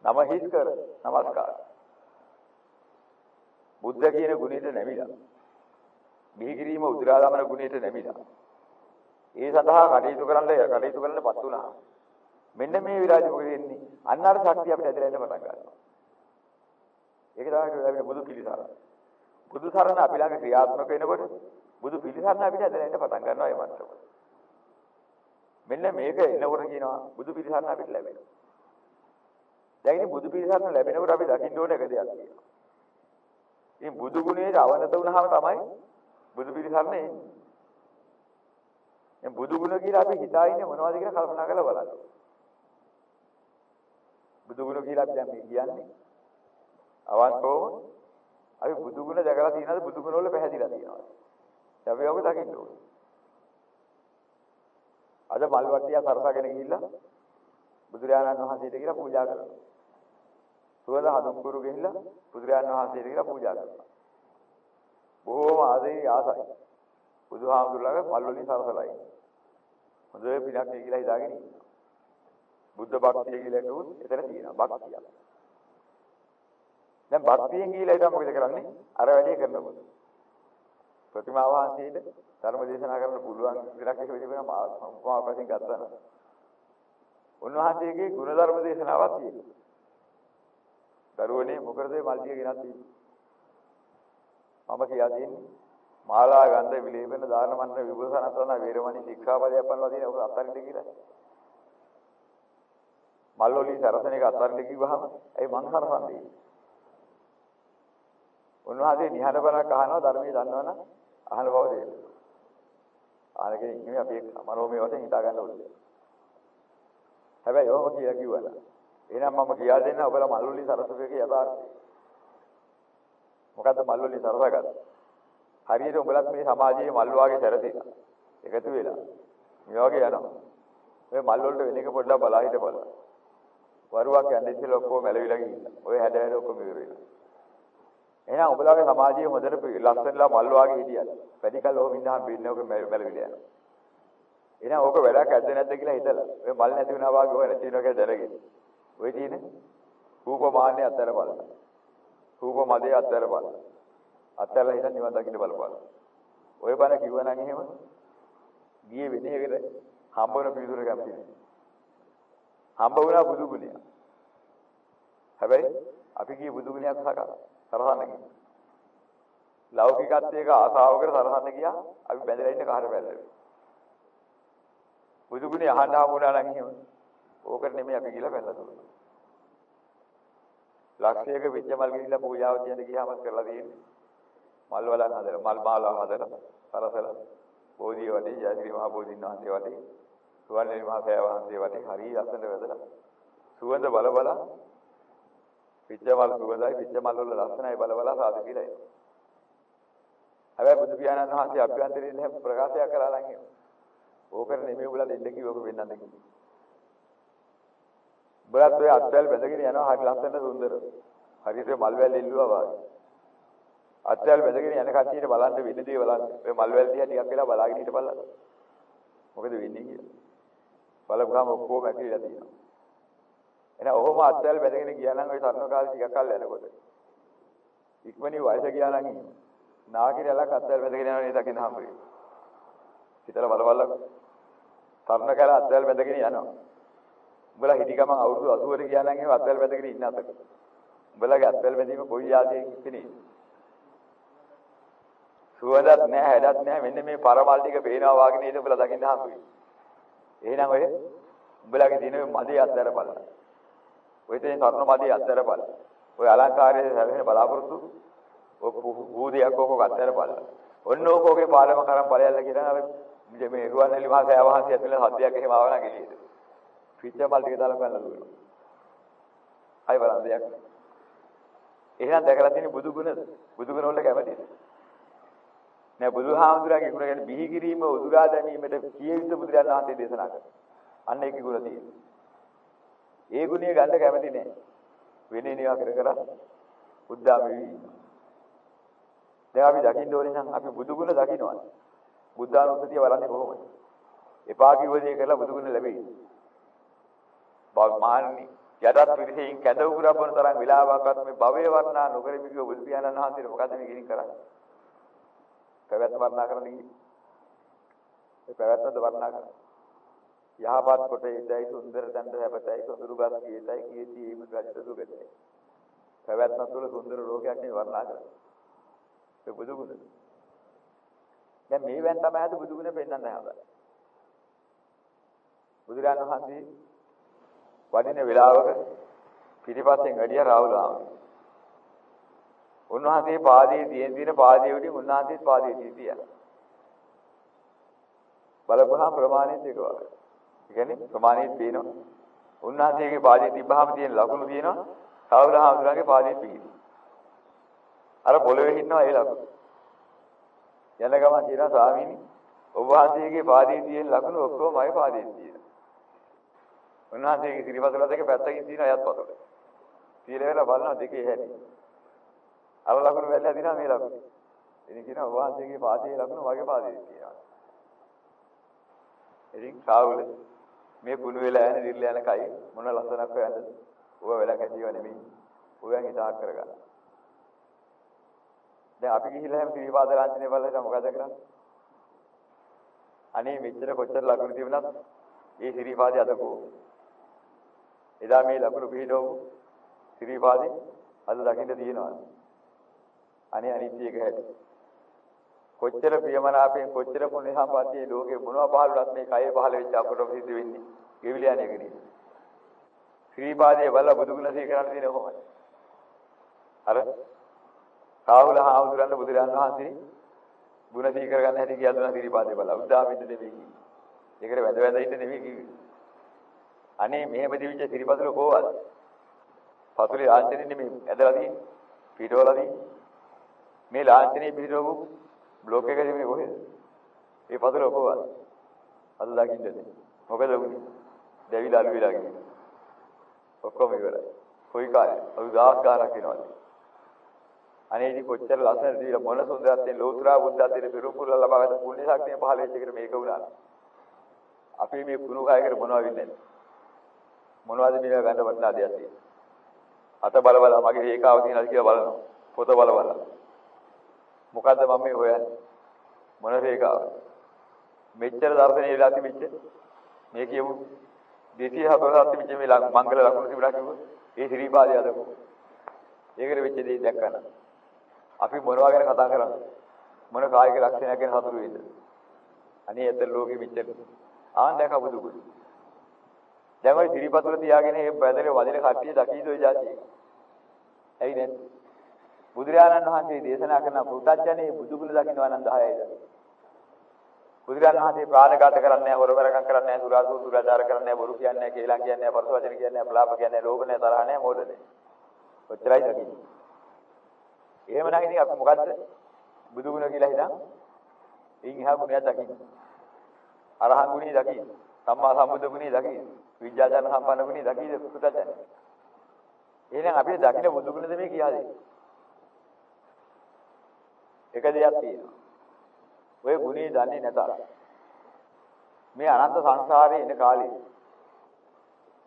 නම හිස් කර নমස්කාර. බුද්ධ කියන ගුණයට නැමිලා. බිහි කිරීම උද්‍රා දමන ගුණයට නැමිලා. ඒ සඳහා කටයුතු කරන්න කටයුතු කරන්න පත් වුණා. මෙන්න මේ විරාජ මොකද වෙන්නේ? අන්න අර ශක්තිය අපිට ඇදලා එන්න පටන් ගන්නවා. ඒක තමයි ලැබෙන බුදු පිළිසරණ. බුදු සරණ අපි ළඟ ක්‍රියාත්මක වෙනකොට බුදු පිළිසරණ අපිට ඇදලා එන්න පටන් ගන්නවා ඒ මට්ටම. මෙන්න මේක එනකොට කියනවා බුදු පිළිසරණ අපිට ලැබෙනවා. දැන් ඉතින් බුදු පිළිසරණ ලැබෙනකොට අපි දකින්න ඕන එක දෙයක් තියෙනවා. ඉතින් බුදු ගුණයේ අවනත වුණාම තමයි බුදු පිළිසරණ එන්නේ. දැන් බුදු ගුණ කියලා අපි හිතා ඉන්නේ මොනවද කියලා කල්පනා කරලා බලන්න. බුදු ගුණ කියලා අපි දැන් මේ කියන්නේ අවන්තෝම අපි බුදු ගුණ දැකලා තියෙනවද බුදු ගුණ වල පැහැදිලා තියෙනවද? අපි ඔබ දකින්න ඕනේ. අද මල් වට්ටිය සරසගෙන ගිහිල්ලා බුදුරජාණන් වහන්සේට කියලා පූජා කරනවා. සුවඳ හදුම්කුරු ගෙහිලා බුදුරජාණන් වහන්සේට කියලා පූජා කරනවා. බොහෝම ආදරේ ආසයි. බුදුහාමුදුරුවෝගේ මල් වලින් සරසලයි. හොඳ පිනක් කියලා හිතාගෙන ඉන්නවා. බුද්ධ භක්තිය කියලා කිව්වොත් එතන තියෙනවා භක්තිය. දැන් භක්තියෙන් කියලා හිතා මොකද කරන්නේ? අර වැඩේ කරනකොට. ප්‍රතිමා වහන්සේට ධර්ම දේශනා කරන්න පුළුවන් විතරක් එක විදිහට උපමා වශයෙන් ගත්තා නම්. උන්වහන්සේගේ ගුණ ධර්ම දේශනාවක් තියෙනවා. දරුවනේ මොකද මල්ටිය ගෙනත් තියෙන්නේ? මම කියා දෙන්නේ මාලා ගන්ධ විලේපන දාන මන්ත්‍ර විභූෂණතරණ වේරමණී ශික්ෂාපදයක් පනවලා තියෙන ඔක අත්හරින්න කියලා. මල්ලෝලි සරසන එක අත්හරින්න කිව්වහම ඒ මං හරවන්නේ. උන්වහන්සේ නිහඬ බණක් අහනවා ධර්මයේ දන්නවනම් අහන බව දෙන්න. ආනකේ ඉන්නේ අපි මනෝමය වශයෙන් හිතා ගන්න ඕනේ. හැබැයි ඔහොම කියලා කිව්වනම් එහෙනම් මම කියා දෙන්න ඔබලා මල්ලෝලි සරසපේකේ යථාර්ථය. මොකද්ද මල්ලෝලි සරසගත්තේ? හරියට උඹලත් මේ සමාජයේ මල් වාගේ සැරසෙලා එකතු වෙලා මේ වගේ යනවා. මේ මල් වලට වෙන එක පොඩ්ඩක් බලා හිටපළ. වරුවක් යන්නේ ඉතින් ඔක්කොම මැලවිලා ගිහිල්ලා. ඔය හැඩ හැඩ ඔක්කොම ඉවර වෙලා. එහෙනම් උඹලාගේ සමාජයේ හොඳට ලස්සනලා මල් වාගේ හිටියද? වැඩිකල් ඔහොම ඉන්නහම බින්නේ ඔක මැලවිලා යනවා. එහෙනම් ඕක වැඩක් ඇද්ද නැද්ද කියලා හිතලා. ඔය මල් නැති වුණා වාගේ ඔය නැති වෙනවා කියලා දැනගෙන. ඔය තියෙන රූපමාන්නේ අත්තර බලන්න. රූප මදේ අත්තර බලන්න. අත්හැරලා හිටන් නිවන් දකින්න බලපාන. ඔය බණ කිව්වනම් එහෙම ගියේ වෙන එකට හම්බ වෙන පිළිතුර කැමති නෑ. හම්බ වුණා බුදු ගුණය. හැබැයි අපි කී බුදු ගුණයක් සකස් සරහන්න ගියා. ලෞකිකත්වයක ආසාවකට සරහන්න ගියා අපි බැඳලා ඉන්න කහර බැලලා. බුදු ගුණේ අහන්න හම්බුණා නම් එහෙම. ඕකට නෙමෙයි අපි කියලා පැනලා දුන්නා. ලක්ෂයක විද්‍යමල් ගිහිල්ලා පූජාව කියන ගියාම කරලා තියෙන්නේ. මල් වලන් හදලා මල් මාලා හදලා පරසලා බෝධිය වටේ ජයශ්‍රී මහ බෝධින් වහන්සේ වටේ සුවර්ණේ මහ සෑය වහන්සේ වටේ හරිය ලස්සනට වැදලා සුවඳ බල බල පිච්චමල් සුවඳයි පිච්චමල් වල ලස්සනයි බල බල සාදු කියලා එනවා. හැබැයි බුදු පියාණන් වහන්සේ අභ්‍යන්තරයෙන් එහෙම ප්‍රකාශයක් කළා නම් එහෙම. ඕකනේ නෙමෙයි උඹලා දෙන්න කිව්ව ඔක වෙන්නද කිව්වේ. උඹලත් ඔය අත්වැල් බැඳගෙන යනවා හරි ලස්සනට සුන්දර. හරියට මල් වැල් ඉල්ලුවා වගේ. අත්වැල් බැඳගෙන යන කට්ටියට බලන්න වෙන දේ බලන්න. ඔය මල් වැල් දිහා ටිකක් වෙලා බලාගෙන හිටපල්ලා. මොකද වෙන්නේ කියලා. බලපුවාම ඔක්කොම ඇතිලා තියෙනවා. එහෙනම් ඔහොම අත්වැල් බැඳගෙන ගියා නම් ওই සරණ කාලේ ටිකක් කල් යනකොට ඉක්මනින් වයස ගියා නම් එහෙම නාගිරලක් අත්වැල් බැඳගෙන යනවා නේ දකින්න හම්බ වෙන්නේ. හිතලා බලවල්ලා සරණ කාලේ අත්වැල් බැඳගෙන යනවා. උඹලා හිටි ගමන් අවුරුදු 80ට ගියා නම් එහෙම අත්වැල් බැඳගෙන ඉන්න අතක. උඹලාගේ අත්වැල් බැඳීම කොයි ආදීන් ඉන්නේ? සුවඳක් නැහැ හැඩක් නැහැ මෙන්න මේ පරමල් ටික පේනවා වාගේ නේද උඹලා දකින්න හම්බ වෙන්නේ. එහෙනම් ඔය උඹලාගේ දින මේ මදේ අත්හැර බලන්න. ඔය තේ සරණ මදේ අත්හැරපල්ලා. ඔය අලංකාරයේ හැරෙන බලාපොරොත්තු ඔය භූදයක් ඕක අත්හැරපල්ලා. ඔන්න ඕකෝගේ පාලම කරන් ඵලයල්ලා කියනවා මේ රුවන්වැලි මහා සෑවහන්සේ ඇතුළේ සද්දයක් එහෙම ආවනම් එළියට. පිටමල් ටික දාලා බලන්න දුන්නා. අය බලන්න දෙයක් නෑ. එහෙනම් දැකලා තියෙන බුදු ගුණද? බුදු ගුණ වල කැමතිද? නෑ බුදුහාමුදුරන්ගේ ගුණ ගැන බිහි කිරීම උදුරා දැමීමට කියෙවිද බුදුරජාණන් වහන්සේ දේශනා කළා. අන්න ඒකේ ගුණ තියෙනවා. ඒ ගුණය ගන්න කැමති නෑ. වෙන්නේ නේවා කර කර උද්දාම වෙවි. දැන් අපි දකින්න ඕනේ නම් අපි බුදු ගුණ දකින්නවා. බුද්ධානුස්සතිය වරන්නේ කොහොමද? එපා කිව්ව දේ කරලා බුදු ගුණ ලැබෙයි. මාන්නි යටත් පිරිසෙන් කැඳ උගුරපන තරම් විලාපකත් මේ භවයේ වර්ණා නොකරමි කිව්ව බුදු පියාණන් වහන්සේට මොකද මේ ගිහින් කරන්නේ? පැවැත්ම වර්ණනා කරන්න ගිහින්. ඒ පැවැත්මද වර්ණනා කරන්නේ. යහපත් කොට ඉදයි සුන්දර දණ්ඩ හැපතයි සොඳුරු ගස් කීතයි කීති ඒම ගච්ඡ දුගතයි. පැවැත්ම තුළ සුන්දර ලෝකයක් නේ වර්ණනා කරන්නේ. ඒ බුදු ගුණ. දැන් මේවෙන් තමයි අද බුදු ගුණ පෙන්වන්න හදන්නේ. බුදුරජාණන් වහන්සේ වඩින වෙලාවක පිටිපස්සෙන් වැඩිය රාහුල ආවා. උන්වහන්සේ පාදයේ තියෙන දින පාදයේ උඩින් උන්වහන්සේ පාදයේ තියතියා. බලපහම ප්‍රමාණිත එක වගේ. ඒ කියන්නේ ප්‍රමාණිත පේනවා. උන්වහන්සේගේ පාදයේ තිබ්බහම තියෙන ලකුණු තියෙනවා. රාහුල හාමුදුරන්ගේ පාදයේ පිහිටි. අර පොළවේ ඉන්නවා ඒ ලකුණු. යන ගමන් කියනවා ස්වාමීනි ඔබ වහන්සේගේ පාදයේ තියෙන ලකුණු ඔක්කොම මගේ පාදයේ තියෙනවා. උන්වහන්සේගේ සිරිපසල දෙක පැත්තකින් තියෙන අයත් පසල. සීල වෙලා බලනවා දෙකේ හැටි. අර ලකුණු වැල්ලා දිනා මේ ලකුණු. ඉතින් කියනවා වහන්සේගේ පාදයේ ලකුණු වගේ පාදයේ තියෙනවා. ඉතින් සාවුල මේ කුණු වෙලා යන දිර්ල යන කයි මොන ලස්සනක් හොයන්නද? ඌව වෙලා කැටිව නෙමෙයි. ඌයන් හිතාක් කරගන්න. දැන් අපි ගිහිල්ලා හැම ත්‍රිපාද රාජ්‍යනේ බලලා මොකද කරන්නේ? අනේ මෙච්චර කොච්චර ලකුණු තිබුණත් ඒ ත්‍රිපාදේ අදකෝ එදා මේ ලකුණු පිළිදවු ත්‍රිපාදේ අද දකින්න තියෙනවා. අනේ අනිත්‍ය එක හැටි. කොච්චර ප්‍රියමනාපයෙන් කොච්චර පුණ්‍ය සම්පත්තියේ ලෝකේ මොනවා පහළුණත් මේ කයේ පහළ වෙච්ච අපට සිද්ධ වෙන්නේ. ගෙවිලියන එකදී. ත්‍රිපාදේ වල බුදුගුණ සී කරන්න තියෙන කොහොමද? අර රාහුල හාමුදුරන් බුදුරන් වහන්සේ ගුණ සී කරගන්න හැටි කියලා දුන්නා ත්‍රිපාදේ වල. උදාමින්ද නෙමෙයි කිව්වේ. ඒකට වැඳ වැඳ ඉන්න නෙමෙයි කිව්වේ. අනේ මෙහෙම දිවිච්ච ත්‍රිපතුල කොහොමද? පතුලේ ආයතනෙ නෙමෙයි ඇදලා තියෙන්නේ. පිටවලා තියෙන්නේ. මේ ලාංඡනේ පිටවපු බ්ලොක් එක නෙමෙයි කොහෙද? ඒ පතුල කොහොමද? අද දකින්නද? මොකද වුනේ? දෙවිලා අලු වෙලා ගිහින්. ඔක්කොම ඉවරයි. කොයි කාලේ? අපි ගාස් ගානක් වෙනවද? අනේ ඉතින් කොච්චර ලස්සනද කියලා මොන සුන්දරත්වයෙන් ලෝතුරා බුද්ධත්වයේ පිරුපුර ලබාගත පුණ්‍ය ශක්තිය පහළ වෙච්ච එකට මේක උනා. අපි මේ කුණු කායකට මොනවද වෙන්නේ? මොනවද මේක ගන්න වටිනා දෙයක් තියෙන්නේ. අත බල බල මගේ ඒකාව තියනද කියලා බලනවා. පොත බල බල. මොකද්ද මම මේ හොයන්නේ? මොන රේඛාව? මෙච්චර දර්ශනේ වෙලා තිබිච්ච මේ කියමු 214 තිබිච්ච මේ මංගල ලකුණු තිබුණා කිව්වොත් ඒ ශ්‍රීපාදය අදකෝ. ඒකට වෙච්ච දේ දැක්කන. අපි මොනවා ගැන කතා කරන්නේ? මොන කායික ලක්ෂණයක් ගැන හතුරු වෙයිද? අනේ ඇතර ලෝකෙ මෙච්චර ආන් දැකපු දුක. දැන් ওই ත්‍රිපතුල තියාගෙන මේ බැදලේ වදින කට්ටිය දකීද ඔය જાතිය. ඇයි නැත්නම් බුදුරජාණන් වහන්සේ දේශනා කරන පුරුතඥයේ බුදුගුණ දකින්නවා නම් 10යිද? බුදුරජාණන් වහන්සේ ප්‍රාණඝාත කරන්නේ නැහැ, හොරවරකම් කරන්නේ නැහැ, සුරාසූර දුරාචාර කරන්නේ නැහැ, බොරු කියන්නේ නැහැ, කේලම් කියන්නේ නැහැ, පරස වචන කියන්නේ නැහැ, ප්‍රලාප කියන්නේ නැහැ, ලෝභ නැහැ, තරහ නැහැ, මෝඩ නැහැ. ඔච්චරයි දකින්නේ. එහෙම නම් ඉතින් අපි මොකද්ද? බුදුගුණ කියලා හිතන් ඉන් එහා ගුණයක් දකින්න. අරහන් ගුණය දකින්න. සම්මා සම්බුද්ධ ගුණය දකින්න. විද්‍යාඥාන සම්පන්න ගුණය දකින්න පුරුතඥය. එහෙනම් අපිට දකින්න බුදුගුණද මේ කියලා දෙන්නේ. එක දෙයක් තියෙනවා. ඔය ගුණේ දන්නේ නැතත් මේ අනන්ත සංසාරේ එන කාලේ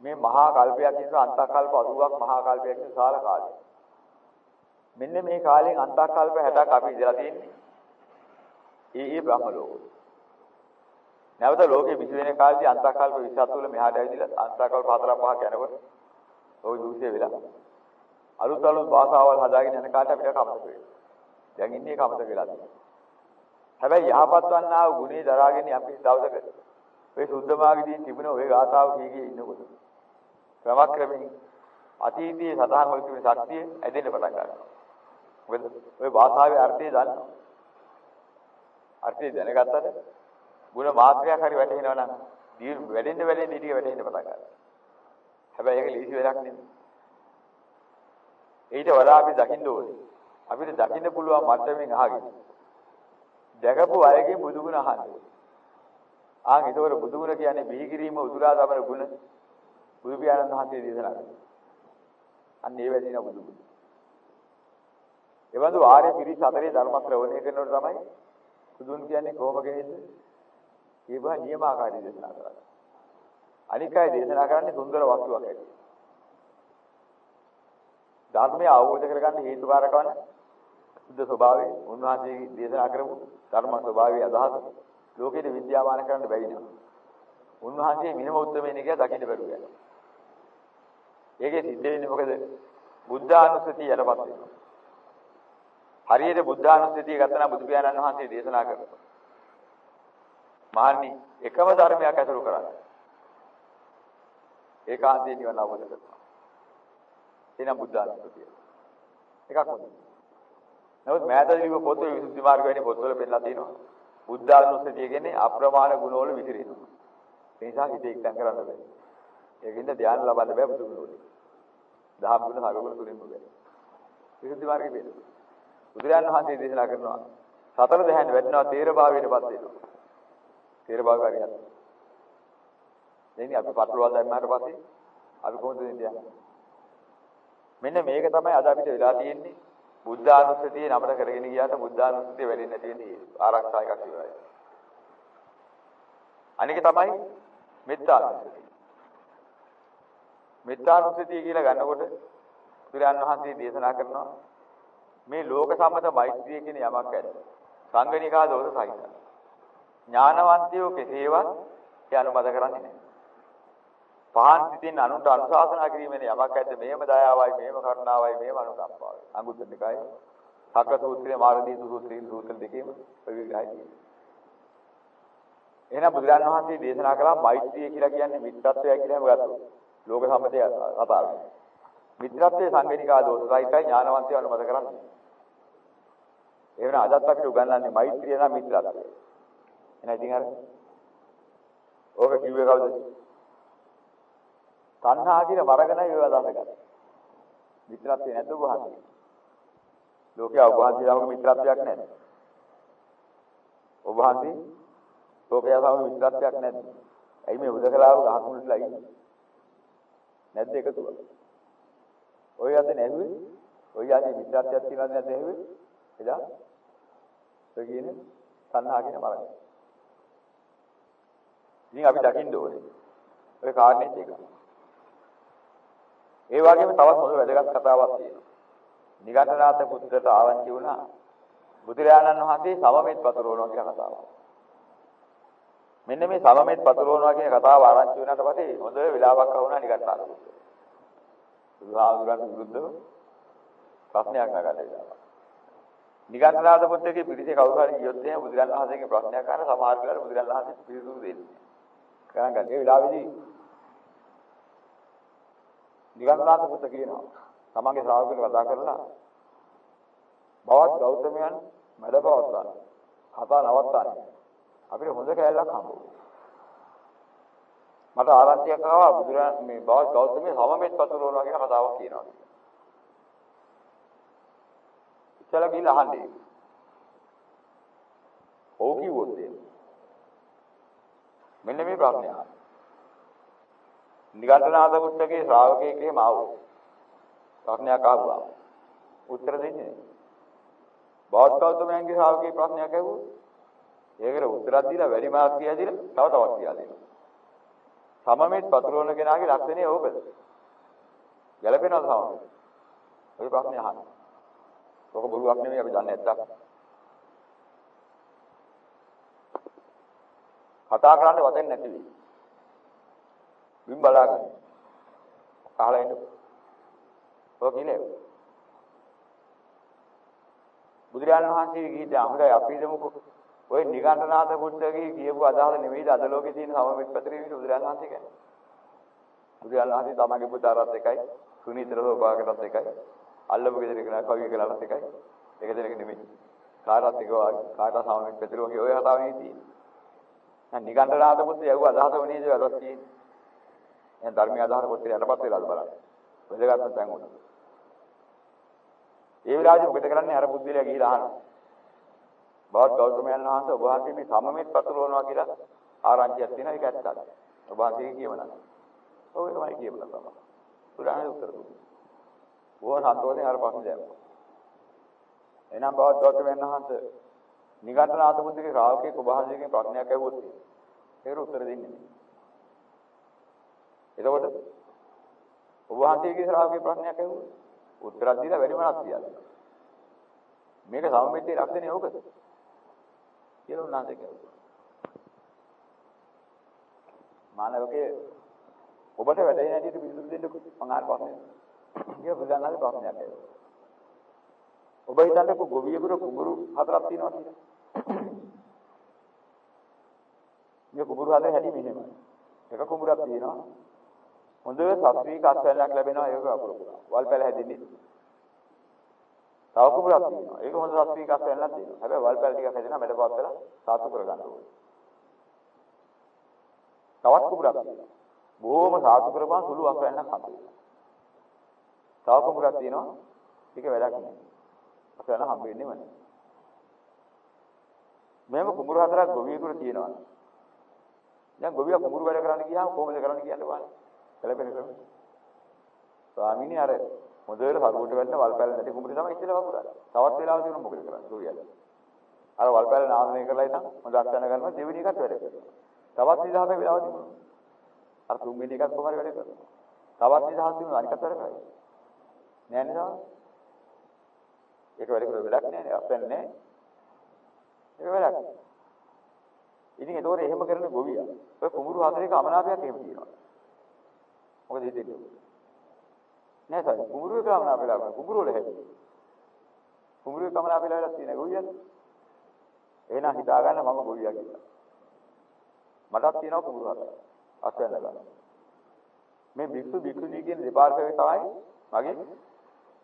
මේ මහා කල්පයක් කියන අන්තකල්ප 80ක් මහා කල්පයක් කියන සාල කාලය. මෙන්න මේ කාලෙන් අන්තකල්ප 60ක් අපි ඉඳලා තියෙන්නේ. ඒ ඒ බ්‍රහ්ම ලෝකවල. නැවත ලෝකෙ විසි වෙන කාලේදී අන්තකල්ප 27 වල මෙහාට ඇවිදලා අන්තකල්ප 4 5ක් යනකොට ওই දුසේ වෙලා අලුත් අලුත් භාෂාවල් හදාගෙන යන කාට අපිට කමතක වෙනවා. දැන් ඉන්නේ කමතක වෙලා තියෙනවා. හැබැයි යහපත් වන්නා වූ ගුණේ දරාගෙන අපි දවසක ඔය සුද්ධමාගදී තිබුණ ඔය ගාථාව කී කී ඉන්නකොට ක්‍රමක්‍රමයෙන් අතීතයේ සතහන් වෙ තිබෙන සත්‍ය ඇදෙන්න පටන් ගන්නවා. මොකද ඔය භාෂාවේ අර්ථය දන්නවා. අර්ථය දැනගත්තට ಗುಣ මාත්‍රයක් හරි වැටෙනවා නම් දී වැඩෙන්න වැඩෙන්න ඊටික වැටෙන්න පටන් ගන්නවා. හැබැයි ඒක ලීසි වෙලක් නෙමෙයි. ඊට වඩා අපි දකින්න ඕනේ. අපිට දකින්න පුළුවන් මට්ටමින් අහගෙන. දැකපු අයගේ බුදුගුණ අහන්න. ආන් ඒතකොට බුදුගුණ කියන්නේ බිහි කිරීම උදුරා දමන ගුණ. බුදු පියාණන් වහන්සේ දේශනා කළා. අන්න ඒ වැඩින බුදුගුණ. එවඳු ආර්ය පිරිස අතරේ ධර්ම ශ්‍රවණය කරනකොට තමයි බුදුන් කියන්නේ කොහොම කෙනෙක්ද? ඒවා නියමාකාරී දේශනා කරන්නේ. අනික් අය දේශනා කරන්නේ සුන්දර වස්තුවක් ඇති. ධර්මය අවබෝධ කරගන්න හේතුකාරක වන සුද්ධ ස්වභාවය උන්වහන්සේ දේශනා කරපු ධර්ම ස්වභාවයේ අදහස ලෝකෙට විද්‍යාමාන කරන්න බැරි නෑ. උන්වහන්සේ මිනිම උත්තරමේන කියලා දකින්න බැරුව යනවා. ඒකේ සිද්ධ වෙන්නේ මොකද? බුද්ධානුස්සතිය යටපත් වෙනවා. හරියට බුද්ධානුස්සතිය ගත්තා නම් බුදු පියාණන් වහන්සේ දේශනා කරනවා. මහන්නි එකම ධර්මයක් ඇසුරු කරන්නේ. ඒකාන්තයෙන් නිවන අවබෝධ කරනවා. එනම් බුද්ධානුස්සතිය. එකක් හොඳයි. නමුත් මෑතදීව පොතේ විසුද්ධි මාර්ග වැනි පොත්වල පෙන්නලා තියෙනවා. බුද්ධානුස්සතිය කියන්නේ අප්‍රමාණ ගුණවල විසිරෙනවා. ඒ නිසා හිත එක්තෙන් කරන්න බෑ. ඒකින්ද ධ්‍යාන ලබන්න බෑ බුදු ගුණ වලින්. දහම් ගුණ සාගුණ තුලින්ම බෑ. විසුද්ධි මාර්ගෙ බෑ. බුදුරජාණන් වහන්සේ දේශනා කරනවා සතර දහයන් වැඩනවා තේර භාවයටපත් වෙනවා. තේර භාවය හරියට. එන්නේ අපි පටලවා දැම්මාට පස්සේ අපි කොහොමද දෙන්නේ? මෙන්න මේක තමයි අද අපිට වෙලා තියෙන්නේ. බුද්ධානුස්සතිය නමර කරගෙන ගියාට බුද්ධානුස්සතිය වැඩෙන්නේ නැති වෙන්නේ ආරක්ෂා එකක් ඉවරයි. අනික තමයි මෙත්තානුස්සතිය. මෙත්තානුස්සතිය කියලා ගන්නකොට බුදුරන් වහන්සේ දේශනා කරනවා මේ ලෝක සම්මත මෛත්‍රිය කියන යමක් ඇත. සංගණිකා දෝෂ සහිතයි. ඥානවන්තයෝ කෙසේවත් ඒ අනුමත කරන්නේ නැහැ. පහන් සිතින් අනුන්ට අනුශාසනා කිරීමෙන් යමක් ඇද්ද මේම දයාවයි මේම කරුණාවයි මේම අනුකම්පාවයි. අඟුත්තර නිකායේ සක්ක සූත්‍රයේ මාර්ගදී සූත්‍රයේ සූත්‍ර දෙකේම ඔය විග්‍රහය තියෙනවා. එහෙනම් බුදුරජාණන් වහන්සේ දේශනා කළා මෛත්‍රිය කියලා කියන්නේ මිත්‍රත්වය කියලාම ගත්තා. ලෝක සම්මතය කතාව. මිත්‍රත්වයේ සංගණිකා දෝෂයිකයි ඥානවන්තයව අනුමත කරන්නේ. එහෙනම් අදත් අපිට උගන්වන්නේ මෛත්‍රිය නම් මිත්‍රත්වය. එහෙනම් ඉතින් අර ඕක කිව්වේ කවුද? තණ්හා කියන වරගණයි ඒව අදහස ගන්න. මිත්‍රත්වය නැද්ද ඔබ වහන්සේ? ලෝකයේ ඔබ වහන්සේ ළමක මිත්‍රත්වයක් නැහැ. ඔබ වහන්සේ ලෝකයේ ළමක මිත්‍රත්වයක් නැද්ද? ඇයි මේ උදකලාව ගහකුණුලා ඉන්නේ? නැද්ද එකතුව? ඔය යන්නේ නැහුවේ? ඔය යන්නේ මිත්‍රත්වයක් තියනවද නැද්ද ඇහුවේ? එදා ඔය කියන්නේ තණ්හා කියන වරගණ. ඉතින් අපි දකින්න ඕනේ. ඔය කාරණේත් ඒක. ඒ වගේම තවත් හොඳ වැදගත් කතාවක් තියෙනවා. නිගණ්ඨනාත පුත්‍රට ආවංචි වුණා බුදුරජාණන් වහන්සේ සමමෙත් පතරවනවා කියන කතාව. මෙන්න මේ සමමෙත් පතරවනවා කියන කතාව ආරංචි වුණාට පස්සේ හොඳ වෙලාවක් වුණා නිගණ්ඨනාත පුත්‍ර. බුදුහාමුදුරන්ට විරුද්ධව ප්‍රශ්නයක් නගන්න වෙලාවක්. නිගණ්ඨනාත පුත්‍රගේ පිරිසේ කවුරු හරි ගියොත් එහෙනම් බුදුරජාණන් වහන්සේගේ ප්‍රශ්නයක් අහන සමහර වෙලාවට බුදුරජාණන් වහන්සේ පිළිතුරු දෙන්නේ. ගණන් ගන්න. ඒ වෙලාවේදී නිගන්ධනාථ පුත්ත කියනවා. තමන්ගේ ශ්‍රාවකයන්ට කතා කරලා බවත් ගෞතමයන් මැඩපවත්තා. කතා නවත්තා. අපිට හොඳ කැලලක් හම්බ මට ආරංචියක් ආවා බුදුරජාණන් මේ බවත් ගෞතමයේ සමමෙත් පතුරවනවා කියන කතාවක් කියනවා. ඉතල ගිහින් අහන්නේ. ඔව් කිව්වොත් මෙන්න මේ ප්‍රශ්නය. නිගණ්ඨනාථ පුත්තගේ ශ්‍රාවකයෙක්ගේ මාව ප්‍රශ්නයක් ආවා. උත්තර දෙන්නේ නැහැ. බෞද්ධ ගෞතමයන්ගේ ශ්‍රාවකේ ප්‍රශ්නයක් ඇහුවොත් ඒකට උත්තරක් දීලා වැඩි මාර්ක් කියලා දීලා තව තවත් කියලා දෙනවා. සමමෙත් පතුරවන කෙනාගේ ලක්ෂණය ඕකද? ගැළපෙනවද සමමෙත්? ඔය ප්‍රශ්නේ අහන්න. ඔක බොරුවක් නෙමෙයි අපි දන්නේ නැත්තම්. කතා කරන්න වදෙන්නේ නැති වෙයි. බිම් බලාගන්න. අහලා ඉන්න. ඔය කියන්නේ බුදුරජාණන් වහන්සේ කීට අහුරයි අපි දෙමුකෝ ඔය නිගණ්ඨනාථ පුත්‍රගේ කියපු අදහස නෙවෙයිද අද ලෝකේ තියෙන සමමිත් පැතරේ විදිහට බුදුරජාණන් වහන්සේ කියන්නේ. බුදුරජාණන් වහන්සේ තමන්ගේ පුතාරත් එකයි, සුනීතර සෝභාගයටත් එකයි, අල්ලපු ගෙදර කෙනා කවිය කළාත් එකයි. එක දෙනෙක් නෙමෙයි. කාටත් එක වාගේ කාට සමමිත් පැතරේ වගේ ඔය කතාව නෙවෙයි තියෙන්නේ. දැන් නිගණ්ඨනාථ පුත්‍රය යවුව අදහස වෙනේද වැරද්දක් තියෙන්නේ. දැන් ධර්මීය අදහස කොච්චර යටපත් වෙලාද බලන්න. වැදගත් තැන් උන. ඒ විලාසෙ මොකද කරන්නේ අර බුද්ධිලයා ගිහිලා අහනවා. බවත් ගෞතමයන් වහන්සේ ඔබ වහන්සේ මේ සමමිත් පතුරවනවා කියලා ආරංචියක් තියෙනවා ඒක ඇත්තද? ඔබ වහන්සේ කියවනවා. ඔව් ඒකමයි කියවලා තමයි. පුරාණ උත්තර දුන්නා. බොහොම සතුටින් අර ප්‍රශ්න දැම්මා. එහෙනම් බවත් ගෞතමයන් වහන්සේ නිගණ්ඨනාථ බුද්ධගේ ශ්‍රාවකයෙක් ඔබ වහන්සේගෙන් ප්‍රශ්නයක් ඇහුවොත් ඒකට උත්තර දෙන්නේ නැහැ. එතකොට ඔබ වහන්සේගේ ශ්‍රාවකයෙක් ප්‍රශ්නයක් ඇහුවොත් උත්තරක් දීලා වැඩි මනක් තියලා. මේක සමමිතේ ලක්ෂණය ඕකද? කියලා උන්වහන්සේ කිව්වා. මානවකේ ඔබට වැඩේ නැටියට පිළිතුරු දෙන්නකො මං අහන ප්‍රශ්නේ. ඒක බුදුන්වහන්සේ ප්‍රශ්නයක් ඇහුවා. ඔබ හිතන්නකො ගොවියෙකුට කුඹුරු හතරක් තියෙනවා කියලා. මේ කුඹුරු හතර හැටි මෙහෙමයි. එක කුඹුරක් තියෙනවා. හොඳ සත්‍වික අත්වැල්ලක් ලැබෙනවා ඒක අකුරු පුරා. වල් පැල හැදෙන්නේ. තව කුඹුරක් තියෙනවා. ඒක හොඳ සත්‍වික අත්වැල්ලක් තියෙනවා. හැබැයි වල් පැල ටිකක් හැදෙනවා මැඩපත් වෙලා සාතු කර ගන්න ඕනේ. තවත් කුඹුරක් තියෙනවා. බොහොම සාතු කරපන් සුළු අත්වැල්ලක් හම්බෙනවා. තව කුඹුරක් තියෙනවා. ඒක වැඩක් නෑ. අත්වැල්ල හම්බෙන්නේම නෑ. මේව කුඹුර හතරක් ගොවියෙකුට තියෙනවා. දැන් ගොවියා කුඹුරු වැඩ කරන්න ගියාම කොහොමද කරන්න කියන්නේ බලන්න. කලපෙන ක්‍රම. ස්වාමීනි අර හොඳට සරුවට වැටෙන වල්පැල නැති කුඹුරේ තමයි ඉස්සෙල්ලා වපුරන්නේ. තවත් වෙලාවක තියෙනවා මොකද කරන්නේ? ගොවියලා. අර වල්පැල නාමනය කරලා ඉතින් හොඳ අත්දැන ගන්නවා දෙවෙනි එකත් වැඩ කරනවා. තවත් නිදහසක වෙලාව තිබුණා. අර තුන්වෙනි එකත් කොහමද වැඩ කරනවා. තවත් නිදහස් තිබුණා අනිකත් වැඩ කරයි. නෑ නේද? ඒක වැඩ කරලා වැඩක් නෑ නේ. අපෙන් නෑ. ඒක වැඩක්. ඉතින් ඒතකොට එහෙම කරන ගොවියා ඔය කුඹුරු හතරේක අමනාපයක් එහෙම තියෙනවා. මොකද හිතෙන්නේ? නෑ සර් කුඹුරුවේ කමනා වෙලා ගන්න කුඹුරු වල හැදෙන්නේ. කුඹුරුවේ කමනා වෙලා වෙලා තියෙන ගොවියන්. එහෙනම් හිතා ගන්න මම ගොවියා කියලා. මටත් තියෙනවා කුඹුරු හතර. අස්වැන්න ගන්න. මේ භික්ෂු භික්ෂුණී කියන දෙපාර්ශ්වයේ තමයි මගේ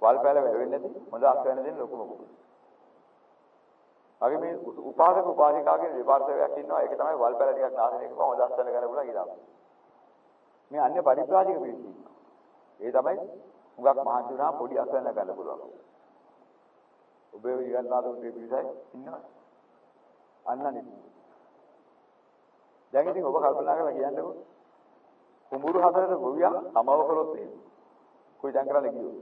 වල්පැල වැඩ වෙන්නේ නැති හොඳ අස්වැන්න දෙන්න ලොකුම කුඹුරු. මගේ මේ උපාසක උපාසිකාගේ දෙපාර්ශ්වයක් ඉන්නවා ඒක තමයි වල්පැල ටිකක් නාසනය කරපුවා හොඳ අස්වැන්න ගන්න පුළුවන් ඊළඟ. මේ අන්‍ය පරිප්‍රාජික පිළිසි ඉන්නවා. ඒ තමයි හුඟක් මහන්සි වුණා පොඩි අස්වැන්න ගන්න පුළුවන්. ඔබේ විගන්නාද උන්ගේ පිළිසයි ඉන්නවා. අන්නනේ. දැන් ඉතින් ඔබ කල්පනා කරලා කියන්නකෝ. කුඹුරු හතරට ගොවියා සමව කළොත් එහෙම. කොයි දැන් කරන්න කිව්වොත්.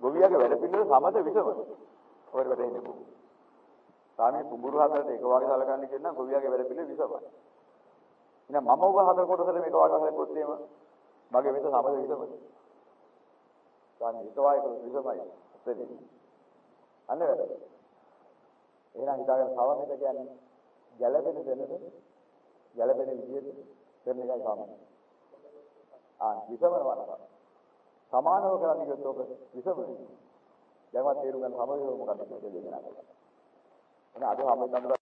ගොවියාගේ වැඩ පිළිවෙල සමත විසම. ඔය වැටෙන්නේ කොහොමද? සාමී කුඹුරු හතරට එක වගේ සලකන්නේ කියන ගොවියාගේ වැඩ පිළිවෙල විසමයි. එහෙනම් මම ඔබ හතර කොටසට මේක වගේ හලකොත් එහෙම මගේ මෙත සමද විසමයි. සාමී එක වගේ කොටස විසමයි. ඇත්තද? අන්න වැඩ. එහෙනම් හිතාගෙන සමමිත කියන්නේ ගැළපෙන දෙනද ගැළපෙන විදිහට කරන එකයි සාමාන්‍ය. ආ විසමනවා. සමානව කරන්නේ කිව්වොත් ඔක විසමයි. දැන්වත් තේරුම් ගන්න සමගියව මොකක්ද කියලා දෙන්නා. එහෙනම් අද හැමදාම